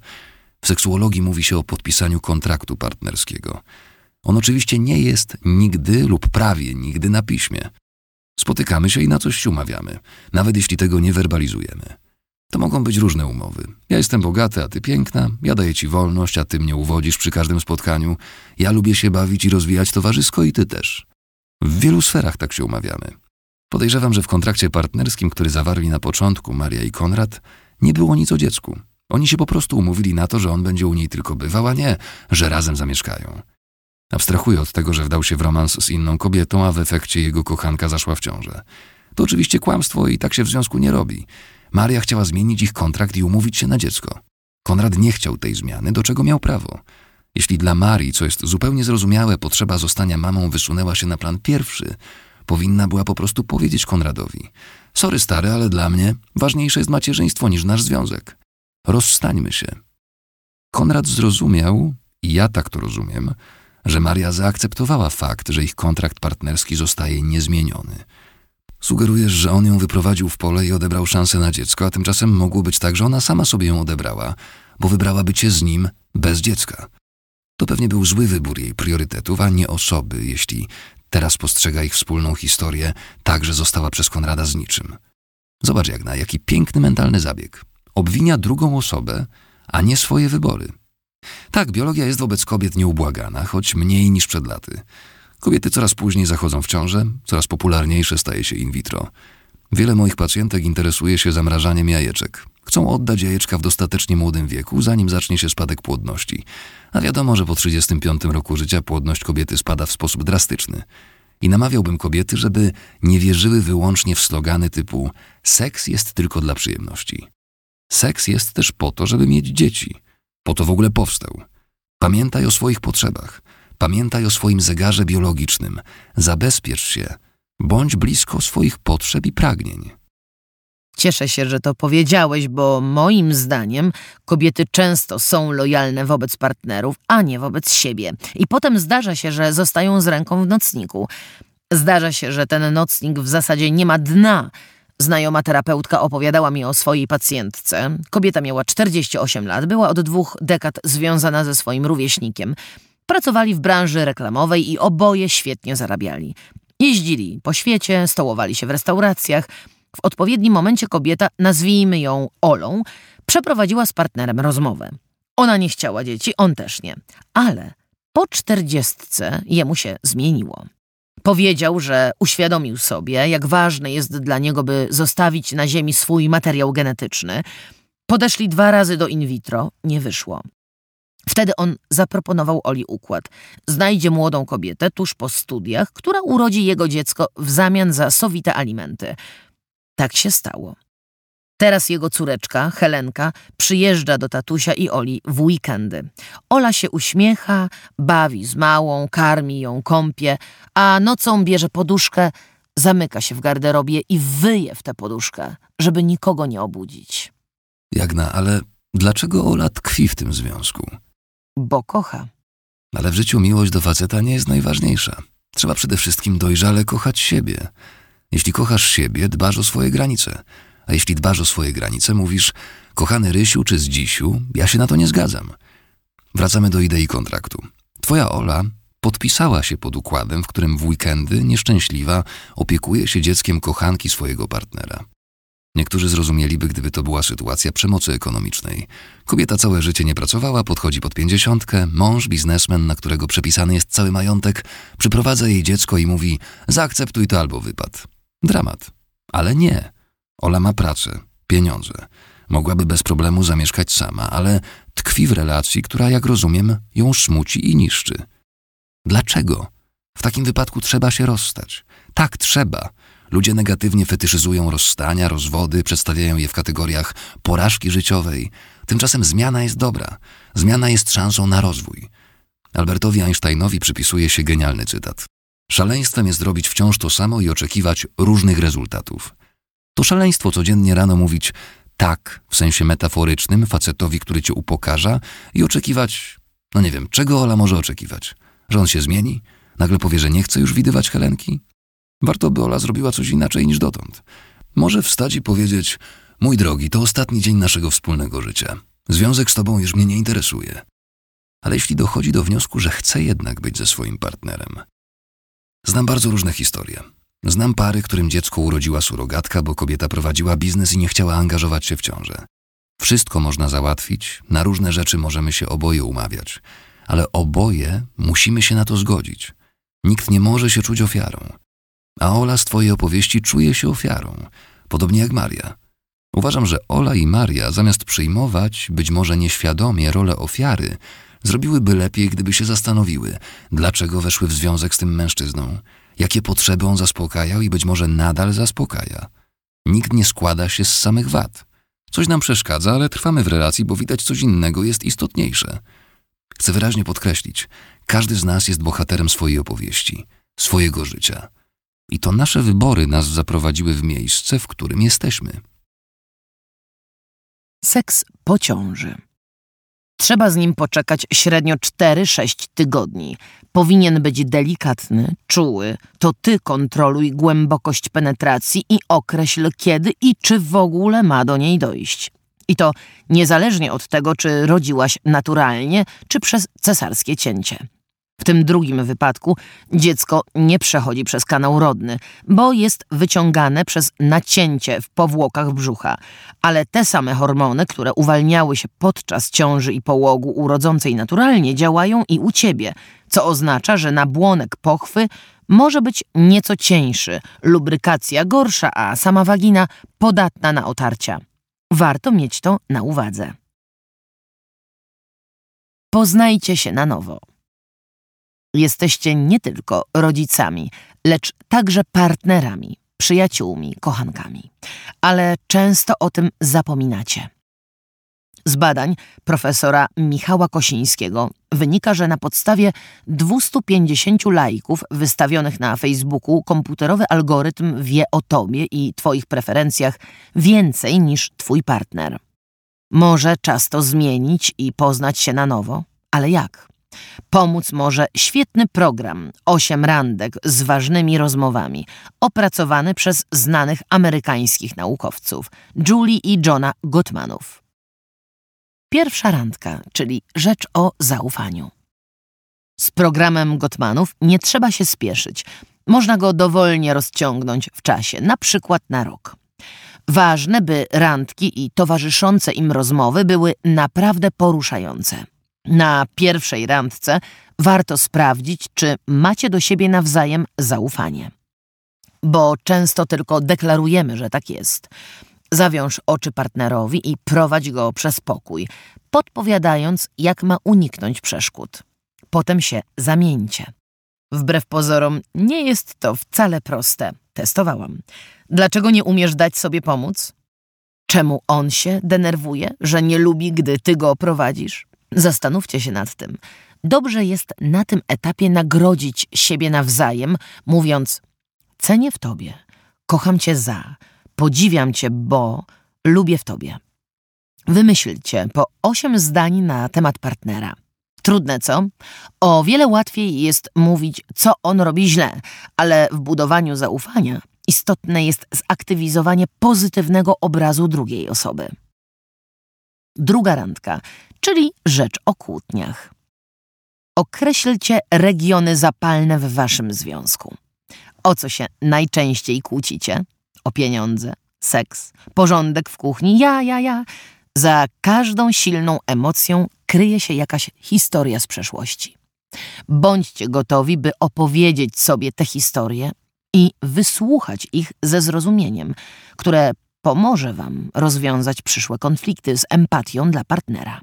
W seksuologii mówi się o podpisaniu kontraktu partnerskiego. On oczywiście nie jest nigdy lub prawie nigdy na piśmie. Spotykamy się i na coś się umawiamy, nawet jeśli tego nie werbalizujemy. To mogą być różne umowy. Ja jestem bogaty, a ty piękna, ja daję ci wolność, a ty mnie uwodzisz przy każdym spotkaniu. Ja lubię się bawić i rozwijać towarzysko i ty też. W wielu sferach tak się umawiamy. Podejrzewam, że w kontrakcie partnerskim, który zawarli na początku Maria i Konrad, nie było nic o dziecku. Oni się po prostu umówili na to, że on będzie u niej tylko bywał, a nie, że razem zamieszkają. Abstrahuję od tego, że wdał się w romans z inną kobietą, a w efekcie jego kochanka zaszła w ciążę. To oczywiście kłamstwo i tak się w związku nie robi. Maria chciała zmienić ich kontrakt i umówić się na dziecko. Konrad nie chciał tej zmiany, do czego miał prawo. Jeśli dla Marii, co jest zupełnie zrozumiałe, potrzeba zostania mamą wysunęła się na plan pierwszy, powinna była po prostu powiedzieć Konradowi: Sorry, stary, ale dla mnie ważniejsze jest macierzyństwo niż nasz związek. Rozstańmy się. Konrad zrozumiał, i ja tak to rozumiem, że Maria zaakceptowała fakt, że ich kontrakt partnerski zostaje niezmieniony. Sugerujesz, że on ją wyprowadził w pole i odebrał szansę na dziecko, a tymczasem mogło być tak, że ona sama sobie ją odebrała, bo wybrała bycie z nim bez dziecka. To pewnie był zły wybór jej priorytetów, a nie osoby, jeśli teraz postrzega ich wspólną historię tak, że została przez Konrada z niczym. Zobacz, jak na jaki piękny mentalny zabieg. Obwinia drugą osobę, a nie swoje wybory. Tak, biologia jest wobec kobiet nieubłagana, choć mniej niż przed laty. Kobiety coraz później zachodzą w ciążę, coraz popularniejsze staje się in vitro. Wiele moich pacjentek interesuje się zamrażaniem jajeczek. Chcą oddać jajeczka w dostatecznie młodym wieku, zanim zacznie się spadek płodności. A wiadomo, że po 35 roku życia płodność kobiety spada w sposób drastyczny. I namawiałbym kobiety, żeby nie wierzyły wyłącznie w slogany typu seks jest tylko dla przyjemności. Seks jest też po to, żeby mieć dzieci. Po to w ogóle powstał. Pamiętaj o swoich potrzebach. Pamiętaj o swoim zegarze biologicznym. Zabezpiecz się. Bądź blisko swoich potrzeb i pragnień. Cieszę się, że to powiedziałeś, bo moim zdaniem kobiety często są lojalne wobec partnerów, a nie wobec siebie. I potem zdarza się, że zostają z ręką w nocniku. Zdarza się, że ten nocnik w zasadzie nie ma dna. Znajoma terapeutka opowiadała mi o swojej pacjentce. Kobieta miała 48 lat, była od dwóch dekad związana ze swoim rówieśnikiem. Pracowali w branży reklamowej i oboje świetnie zarabiali. Jeździli po świecie, stołowali się w restauracjach. W odpowiednim momencie kobieta, nazwijmy ją Olą, przeprowadziła z partnerem rozmowę. Ona nie chciała dzieci, on też nie. Ale po czterdziestce jemu się zmieniło. Powiedział, że uświadomił sobie, jak ważne jest dla niego, by zostawić na ziemi swój materiał genetyczny. Podeszli dwa razy do in vitro, nie wyszło. Wtedy on zaproponował Oli układ. Znajdzie młodą kobietę tuż po studiach, która urodzi jego dziecko w zamian za sowite alimenty. Tak się stało. Teraz jego córeczka, Helenka, przyjeżdża do tatusia i Oli w weekendy. Ola się uśmiecha, bawi z małą, karmi ją, kąpie, a nocą bierze poduszkę, zamyka się w garderobie i wyje w tę poduszkę, żeby nikogo nie obudzić. Jagna, ale dlaczego Ola tkwi w tym związku? Bo kocha. Ale w życiu miłość do faceta nie jest najważniejsza. Trzeba przede wszystkim dojrzale kochać siebie. Jeśli kochasz siebie, dbasz o swoje granice. A jeśli dbasz o swoje granice, mówisz, kochany Rysiu czy z dzisiu, ja się na to nie zgadzam. Wracamy do idei kontraktu. Twoja Ola podpisała się pod układem, w którym w weekendy nieszczęśliwa opiekuje się dzieckiem kochanki swojego partnera. Niektórzy zrozumieliby, gdyby to była sytuacja przemocy ekonomicznej. Kobieta całe życie nie pracowała, podchodzi pod pięćdziesiątkę, mąż, biznesmen, na którego przepisany jest cały majątek, przyprowadza jej dziecko i mówi: Zaakceptuj to albo wypad. Dramat. Ale nie. Ola ma pracę, pieniądze. Mogłaby bez problemu zamieszkać sama, ale tkwi w relacji, która, jak rozumiem, ją szmuci i niszczy. Dlaczego? W takim wypadku trzeba się rozstać. Tak, trzeba. Ludzie negatywnie fetyszyzują rozstania, rozwody, przedstawiają je w kategoriach porażki życiowej. Tymczasem zmiana jest dobra. Zmiana jest szansą na rozwój. Albertowi Einsteinowi przypisuje się genialny cytat. Szaleństwem jest robić wciąż to samo i oczekiwać różnych rezultatów. To szaleństwo codziennie rano mówić tak, w sensie metaforycznym, facetowi, który cię upokarza i oczekiwać, no nie wiem, czego Ola może oczekiwać? Że on się zmieni? Nagle powie, że nie chce już widywać Helenki? Warto by Ola zrobiła coś inaczej niż dotąd. Może wstać i powiedzieć: Mój drogi, to ostatni dzień naszego wspólnego życia. Związek z tobą już mnie nie interesuje. Ale jeśli dochodzi do wniosku, że chce jednak być ze swoim partnerem. Znam bardzo różne historie. Znam pary, którym dziecko urodziła surogatka, bo kobieta prowadziła biznes i nie chciała angażować się w ciążę. Wszystko można załatwić, na różne rzeczy możemy się oboje umawiać, ale oboje musimy się na to zgodzić. Nikt nie może się czuć ofiarą. A Ola z twojej opowieści czuje się ofiarą, podobnie jak Maria. Uważam, że Ola i Maria, zamiast przyjmować, być może nieświadomie, rolę ofiary, zrobiłyby lepiej, gdyby się zastanowiły, dlaczego weszły w związek z tym mężczyzną, jakie potrzeby on zaspokajał i być może nadal zaspokaja. Nikt nie składa się z samych wad. Coś nam przeszkadza, ale trwamy w relacji, bo widać coś innego jest istotniejsze. Chcę wyraźnie podkreślić, każdy z nas jest bohaterem swojej opowieści, swojego życia. I to nasze wybory nas zaprowadziły w miejsce, w którym jesteśmy. Seks po ciąży. Trzeba z nim poczekać średnio 4-6 tygodni. Powinien być delikatny, czuły. To ty kontroluj głębokość penetracji i określ kiedy i czy w ogóle ma do niej dojść. I to niezależnie od tego, czy rodziłaś naturalnie, czy przez cesarskie cięcie. W tym drugim wypadku dziecko nie przechodzi przez kanał rodny, bo jest wyciągane przez nacięcie w powłokach brzucha, ale te same hormony, które uwalniały się podczas ciąży i połogu urodzącej naturalnie, działają i u ciebie, co oznacza, że na błonek pochwy może być nieco cieńszy, lubrykacja gorsza, a sama wagina podatna na otarcia. Warto mieć to na uwadze. Poznajcie się na nowo. Jesteście nie tylko rodzicami, lecz także partnerami, przyjaciółmi, kochankami. Ale często o tym zapominacie. Z badań profesora Michała Kosińskiego wynika, że na podstawie 250 lajków wystawionych na Facebooku komputerowy algorytm wie o tobie i twoich preferencjach więcej niż twój partner. Może czas to zmienić i poznać się na nowo, ale jak? Pomóc może świetny program Osiem randek z ważnymi rozmowami, opracowany przez znanych amerykańskich naukowców Julie i Johna Gottmanów. Pierwsza randka, czyli rzecz o zaufaniu. Z programem Gottmanów nie trzeba się spieszyć. Można go dowolnie rozciągnąć w czasie, na przykład na rok. Ważne, by randki i towarzyszące im rozmowy były naprawdę poruszające. Na pierwszej randce warto sprawdzić, czy macie do siebie nawzajem zaufanie. Bo często tylko deklarujemy, że tak jest. Zawiąż oczy partnerowi i prowadź go przez pokój, podpowiadając, jak ma uniknąć przeszkód. Potem się zamieńcie. Wbrew pozorom, nie jest to wcale proste. Testowałam. Dlaczego nie umiesz dać sobie pomóc? Czemu on się denerwuje, że nie lubi, gdy ty go prowadzisz? Zastanówcie się nad tym. Dobrze jest na tym etapie nagrodzić siebie nawzajem, mówiąc: Cenię w tobie, kocham cię za, podziwiam cię, bo lubię w tobie. Wymyślcie po osiem zdań na temat partnera. Trudne, co? O wiele łatwiej jest mówić, co on robi źle, ale w budowaniu zaufania istotne jest zaktywizowanie pozytywnego obrazu drugiej osoby. Druga randka, czyli rzecz o kłótniach. Określcie regiony zapalne w waszym związku. O co się najczęściej kłócicie? O pieniądze, seks, porządek w kuchni, ja, ja, ja. Za każdą silną emocją kryje się jakaś historia z przeszłości. Bądźcie gotowi, by opowiedzieć sobie te historie i wysłuchać ich ze zrozumieniem, które pomoże Wam rozwiązać przyszłe konflikty z empatią dla partnera.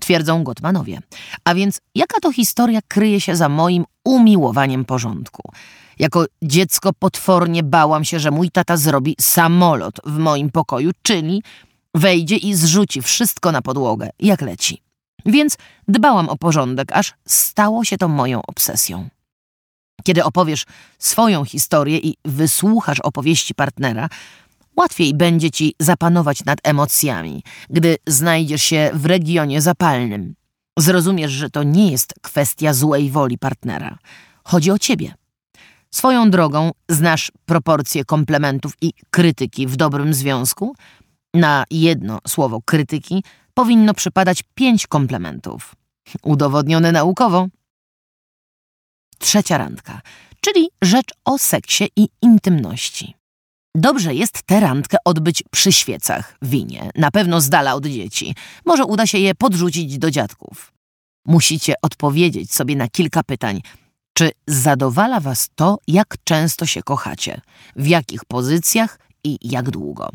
Twierdzą Gottmanowie. A więc jaka to historia kryje się za moim umiłowaniem porządku? Jako dziecko potwornie bałam się, że mój tata zrobi samolot w moim pokoju, czyli wejdzie i zrzuci wszystko na podłogę, jak leci. Więc dbałam o porządek, aż stało się to moją obsesją. Kiedy opowiesz swoją historię i wysłuchasz opowieści partnera, łatwiej będzie ci zapanować nad emocjami, gdy znajdziesz się w regionie zapalnym. Zrozumiesz, że to nie jest kwestia złej woli partnera. Chodzi o ciebie. Swoją drogą znasz proporcje komplementów i krytyki w dobrym związku? Na jedno słowo krytyki powinno przypadać pięć komplementów. Udowodnione naukowo. Trzecia randka, czyli rzecz o seksie i intymności. Dobrze jest tę randkę odbyć przy świecach, winie, na pewno z dala od dzieci. Może uda się je podrzucić do dziadków. Musicie odpowiedzieć sobie na kilka pytań. Czy zadowala was to, jak często się kochacie? W jakich pozycjach i jak długo?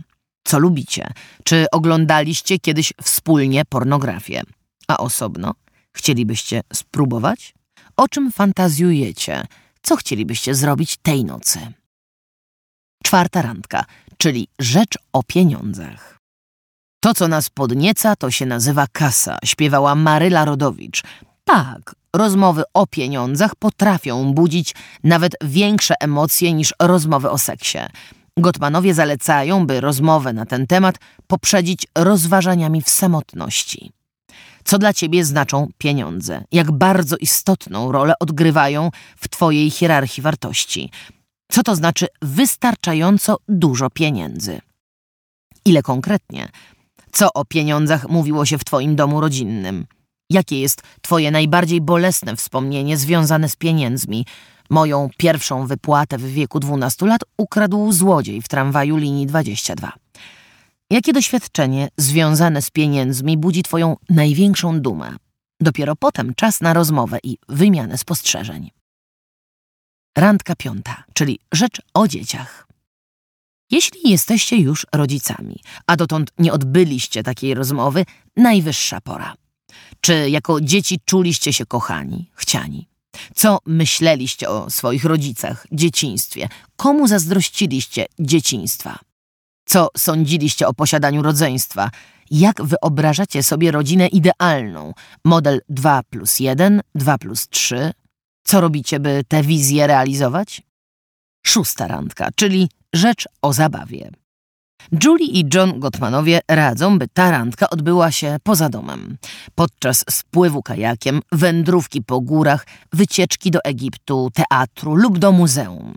Co lubicie? Czy oglądaliście kiedyś wspólnie pornografię? A osobno? Chcielibyście spróbować? O czym fantazjujecie? Co chcielibyście zrobić tej nocy? Czwarta randka, czyli rzecz o pieniądzach. To, co nas podnieca, to się nazywa kasa, śpiewała Maryla Rodowicz. Tak, rozmowy o pieniądzach potrafią budzić nawet większe emocje niż rozmowy o seksie. Gottmanowie zalecają, by rozmowę na ten temat poprzedzić rozważaniami w samotności. Co dla ciebie znaczą pieniądze? Jak bardzo istotną rolę odgrywają w twojej hierarchii wartości? Co to znaczy wystarczająco dużo pieniędzy? Ile konkretnie? Co o pieniądzach mówiło się w twoim domu rodzinnym? Jakie jest twoje najbardziej bolesne wspomnienie związane z pieniędzmi? Moją pierwszą wypłatę w wieku 12 lat ukradł złodziej w tramwaju linii 22. Jakie doświadczenie związane z pieniędzmi budzi twoją największą dumę? Dopiero potem czas na rozmowę i wymianę spostrzeżeń. Randka piąta, czyli rzecz o dzieciach. Jeśli jesteście już rodzicami, a dotąd nie odbyliście takiej rozmowy, najwyższa pora. Czy jako dzieci czuliście się kochani, chciani? Co myśleliście o swoich rodzicach, dzieciństwie? Komu zazdrościliście dzieciństwa? Co sądziliście o posiadaniu rodzeństwa? Jak wyobrażacie sobie rodzinę idealną? Model 2 plus 1, 2 plus 3? Co robicie, by tę wizję realizować? Szósta randka, czyli rzecz o zabawie. Julie i John Gottmanowie radzą, by ta randka odbyła się poza domem. Podczas spływu kajakiem, wędrówki po górach, wycieczki do Egiptu, teatru lub do muzeum.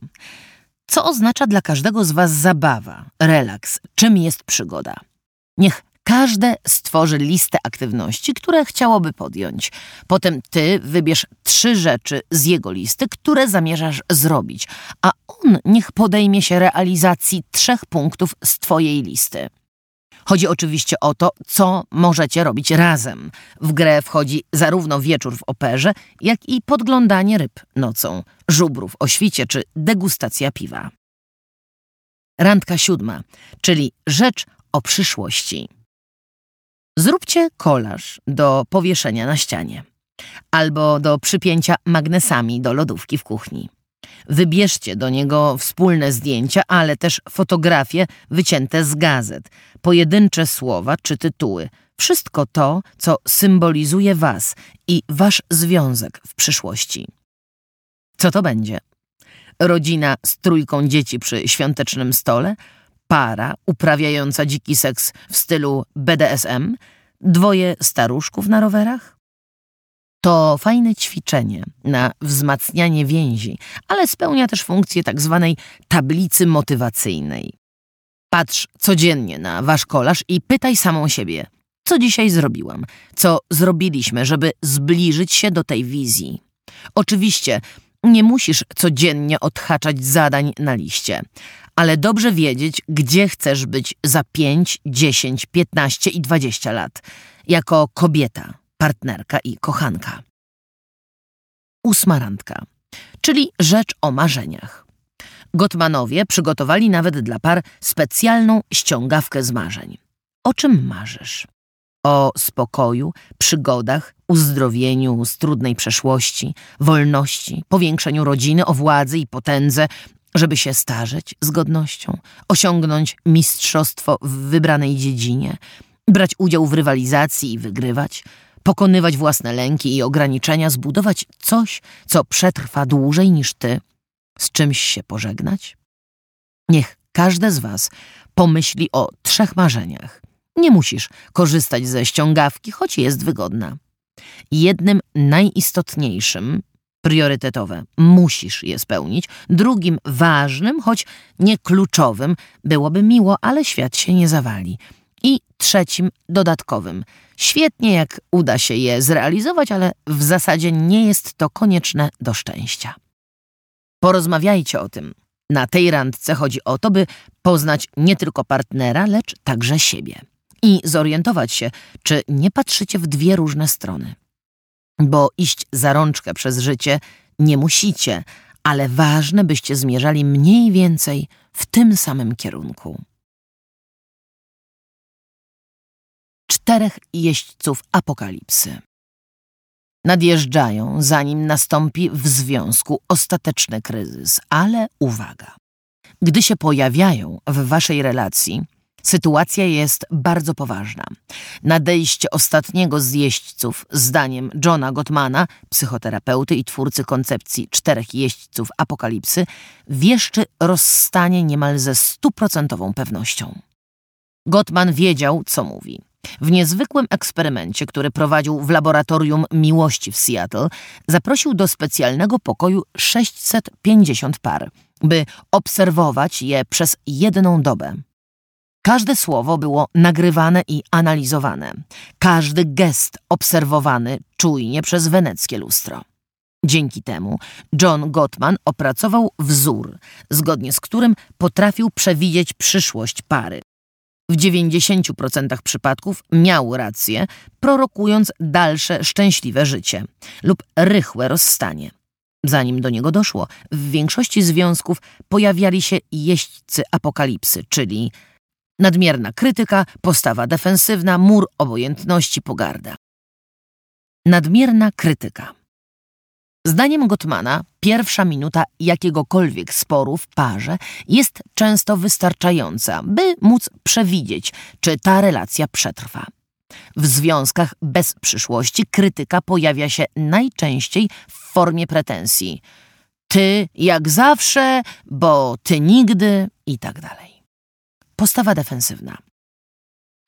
Co oznacza dla każdego z Was zabawa, relaks, czym jest przygoda? Niech Każde stworzy listę aktywności, które chciałoby podjąć. Potem ty wybierz trzy rzeczy z jego listy, które zamierzasz zrobić, a on niech podejmie się realizacji trzech punktów z twojej listy. Chodzi oczywiście o to, co możecie robić razem. W grę wchodzi zarówno wieczór w operze, jak i podglądanie ryb nocą, żubrów o świcie czy degustacja piwa. Randka siódma, czyli rzecz o przyszłości. Zróbcie kolaż do powieszenia na ścianie albo do przypięcia magnesami do lodówki w kuchni. Wybierzcie do niego wspólne zdjęcia, ale też fotografie wycięte z gazet, pojedyncze słowa czy tytuły. Wszystko to, co symbolizuje Was i Wasz związek w przyszłości. Co to będzie? Rodzina z trójką dzieci przy świątecznym stole, para uprawiająca dziki seks w stylu BDSM, dwoje staruszków na rowerach? To fajne ćwiczenie na wzmacnianie więzi, ale spełnia też funkcję tak zwanej tablicy motywacyjnej. Patrz codziennie na wasz kolarz i pytaj samą siebie, co dzisiaj zrobiłam, co zrobiliśmy, żeby zbliżyć się do tej wizji. Oczywiście nie musisz codziennie odhaczać zadań na liście, ale dobrze wiedzieć, gdzie chcesz być za 5, 10, 15 i 20 lat, jako kobieta, partnerka i kochanka. Ósma randka, czyli rzecz o marzeniach. Gottmanowie przygotowali nawet dla par specjalną ściągawkę z marzeń. O czym marzysz? O spokoju, przygodach, uzdrowieniu z trudnej przeszłości, wolności, powiększeniu rodziny, o władzy i potędze, żeby się starzeć z godnością, osiągnąć mistrzostwo w wybranej dziedzinie, brać udział w rywalizacji i wygrywać, pokonywać własne lęki i ograniczenia, zbudować coś, co przetrwa dłużej niż ty, z czymś się pożegnać? Niech każde z was pomyśli o trzech marzeniach. Nie musisz korzystać ze ściągawki, choć jest wygodna. Jednym najistotniejszym priorytetowe. Musisz je spełnić. Drugim ważnym, choć nie kluczowym, byłoby miło, ale świat się nie zawali. I trzecim dodatkowym. Świetnie, jak uda się je zrealizować, ale w zasadzie nie jest to konieczne do szczęścia. Porozmawiajcie o tym. Na tej randce chodzi o to, by poznać nie tylko partnera, lecz także siebie. I zorientować się, czy nie patrzycie w dwie różne strony bo iść za rączkę przez życie nie musicie, ale ważne, byście zmierzali mniej więcej w tym samym kierunku. Czterech jeźdźców apokalipsy. Nadjeżdżają, zanim nastąpi w związku ostateczny kryzys, ale uwaga. Gdy się pojawiają w waszej relacji, Sytuacja jest bardzo poważna. Nadejście ostatniego z jeźdźców, zdaniem Johna Gottmana, psychoterapeuty i twórcy koncepcji czterech jeźdźców apokalipsy, wieszczy rozstanie niemal ze stuprocentową pewnością. Gottman wiedział, co mówi. W niezwykłym eksperymencie, który prowadził w laboratorium miłości w Seattle, zaprosił do specjalnego pokoju 650 par, by obserwować je przez jedną dobę. Każde słowo było nagrywane i analizowane, każdy gest obserwowany czujnie przez weneckie lustro. Dzięki temu John Gottman opracował wzór, zgodnie z którym potrafił przewidzieć przyszłość pary. W 90% przypadków miał rację, prorokując dalsze szczęśliwe życie lub rychłe rozstanie. Zanim do niego doszło, w większości związków pojawiali się jeźdźcy apokalipsy, czyli nadmierna krytyka, postawa defensywna, mur obojętności, pogarda. Nadmierna krytyka. Zdaniem Gottmana, pierwsza minuta jakiegokolwiek sporu w parze jest często wystarczająca, by móc przewidzieć, czy ta relacja przetrwa. W związkach bez przyszłości krytyka pojawia się najczęściej w formie pretensji. Ty jak zawsze, bo ty nigdy i tak dalej. Postawa defensywna.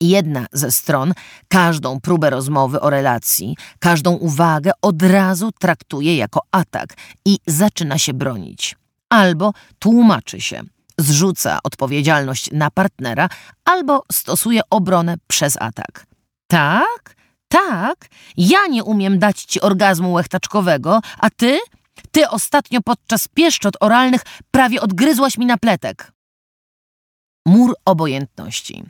Jedna ze stron każdą próbę rozmowy o relacji, każdą uwagę od razu traktuje jako atak i zaczyna się bronić. Albo tłumaczy się, zrzuca odpowiedzialność na partnera, albo stosuje obronę przez atak. Tak, tak, ja nie umiem dać ci orgazmu łechtaczkowego, a ty? Ty ostatnio podczas pieszczot oralnych prawie odgryzłaś mi na pletek. Mur obojętności.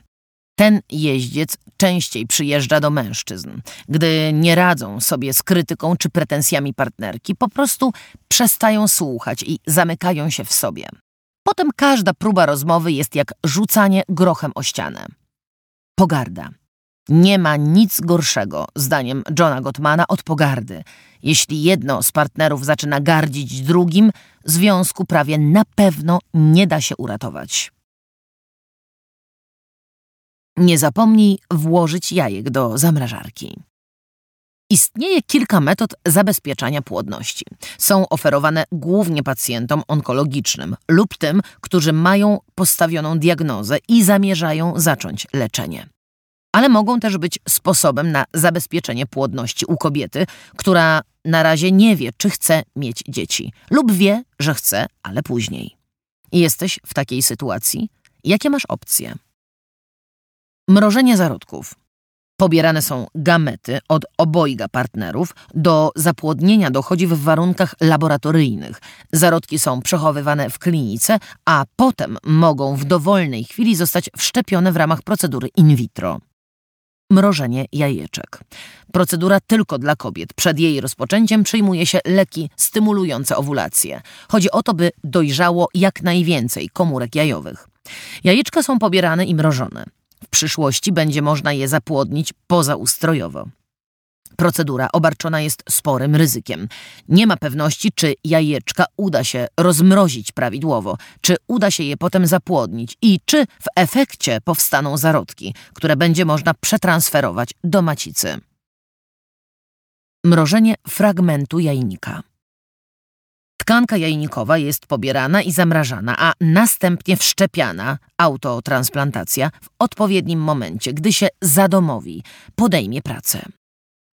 Ten jeździec częściej przyjeżdża do mężczyzn. Gdy nie radzą sobie z krytyką czy pretensjami partnerki, po prostu przestają słuchać i zamykają się w sobie. Potem każda próba rozmowy jest jak rzucanie grochem o ścianę. Pogarda. Nie ma nic gorszego, zdaniem Johna Gottmana, od pogardy. Jeśli jedno z partnerów zaczyna gardzić drugim, związku prawie na pewno nie da się uratować. Nie zapomnij włożyć jajek do zamrażarki. Istnieje kilka metod zabezpieczania płodności. Są oferowane głównie pacjentom onkologicznym lub tym, którzy mają postawioną diagnozę i zamierzają zacząć leczenie. Ale mogą też być sposobem na zabezpieczenie płodności u kobiety, która na razie nie wie, czy chce mieć dzieci, lub wie, że chce, ale później. Jesteś w takiej sytuacji? Jakie masz opcje? Mrożenie zarodków. Pobierane są gamety od obojga partnerów. Do zapłodnienia dochodzi w warunkach laboratoryjnych. Zarodki są przechowywane w klinice, a potem mogą w dowolnej chwili zostać wszczepione w ramach procedury in vitro. Mrożenie jajeczek. Procedura tylko dla kobiet. Przed jej rozpoczęciem przyjmuje się leki stymulujące owulację. Chodzi o to, by dojrzało jak najwięcej komórek jajowych. Jajeczka są pobierane i mrożone. W przyszłości będzie można je zapłodnić pozaustrojowo. Procedura obarczona jest sporym ryzykiem. Nie ma pewności, czy jajeczka uda się rozmrozić prawidłowo, czy uda się je potem zapłodnić i czy w efekcie powstaną zarodki, które będzie można przetransferować do macicy. Mrożenie fragmentu jajnika. Tkanka jajnikowa jest pobierana i zamrażana, a następnie wszczepiana, autotransplantacja, w odpowiednim momencie, gdy się zadomowi, podejmie pracę.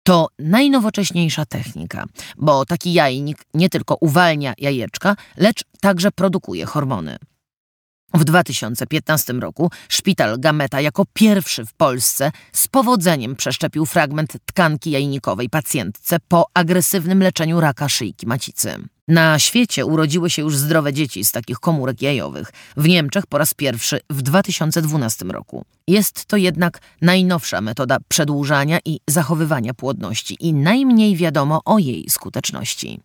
To najnowocześniejsza technika, bo taki jajnik nie tylko uwalnia jajeczka, lecz także produkuje hormony. W 2015 roku szpital Gameta jako pierwszy w Polsce z powodzeniem przeszczepił fragment tkanki jajnikowej pacjentce po agresywnym leczeniu raka szyjki macicy. Na świecie urodziły się już zdrowe dzieci z takich komórek jajowych. W Niemczech po raz pierwszy w 2012 roku. Jest to jednak najnowsza metoda przedłużania i zachowywania płodności i najmniej wiadomo o jej skuteczności.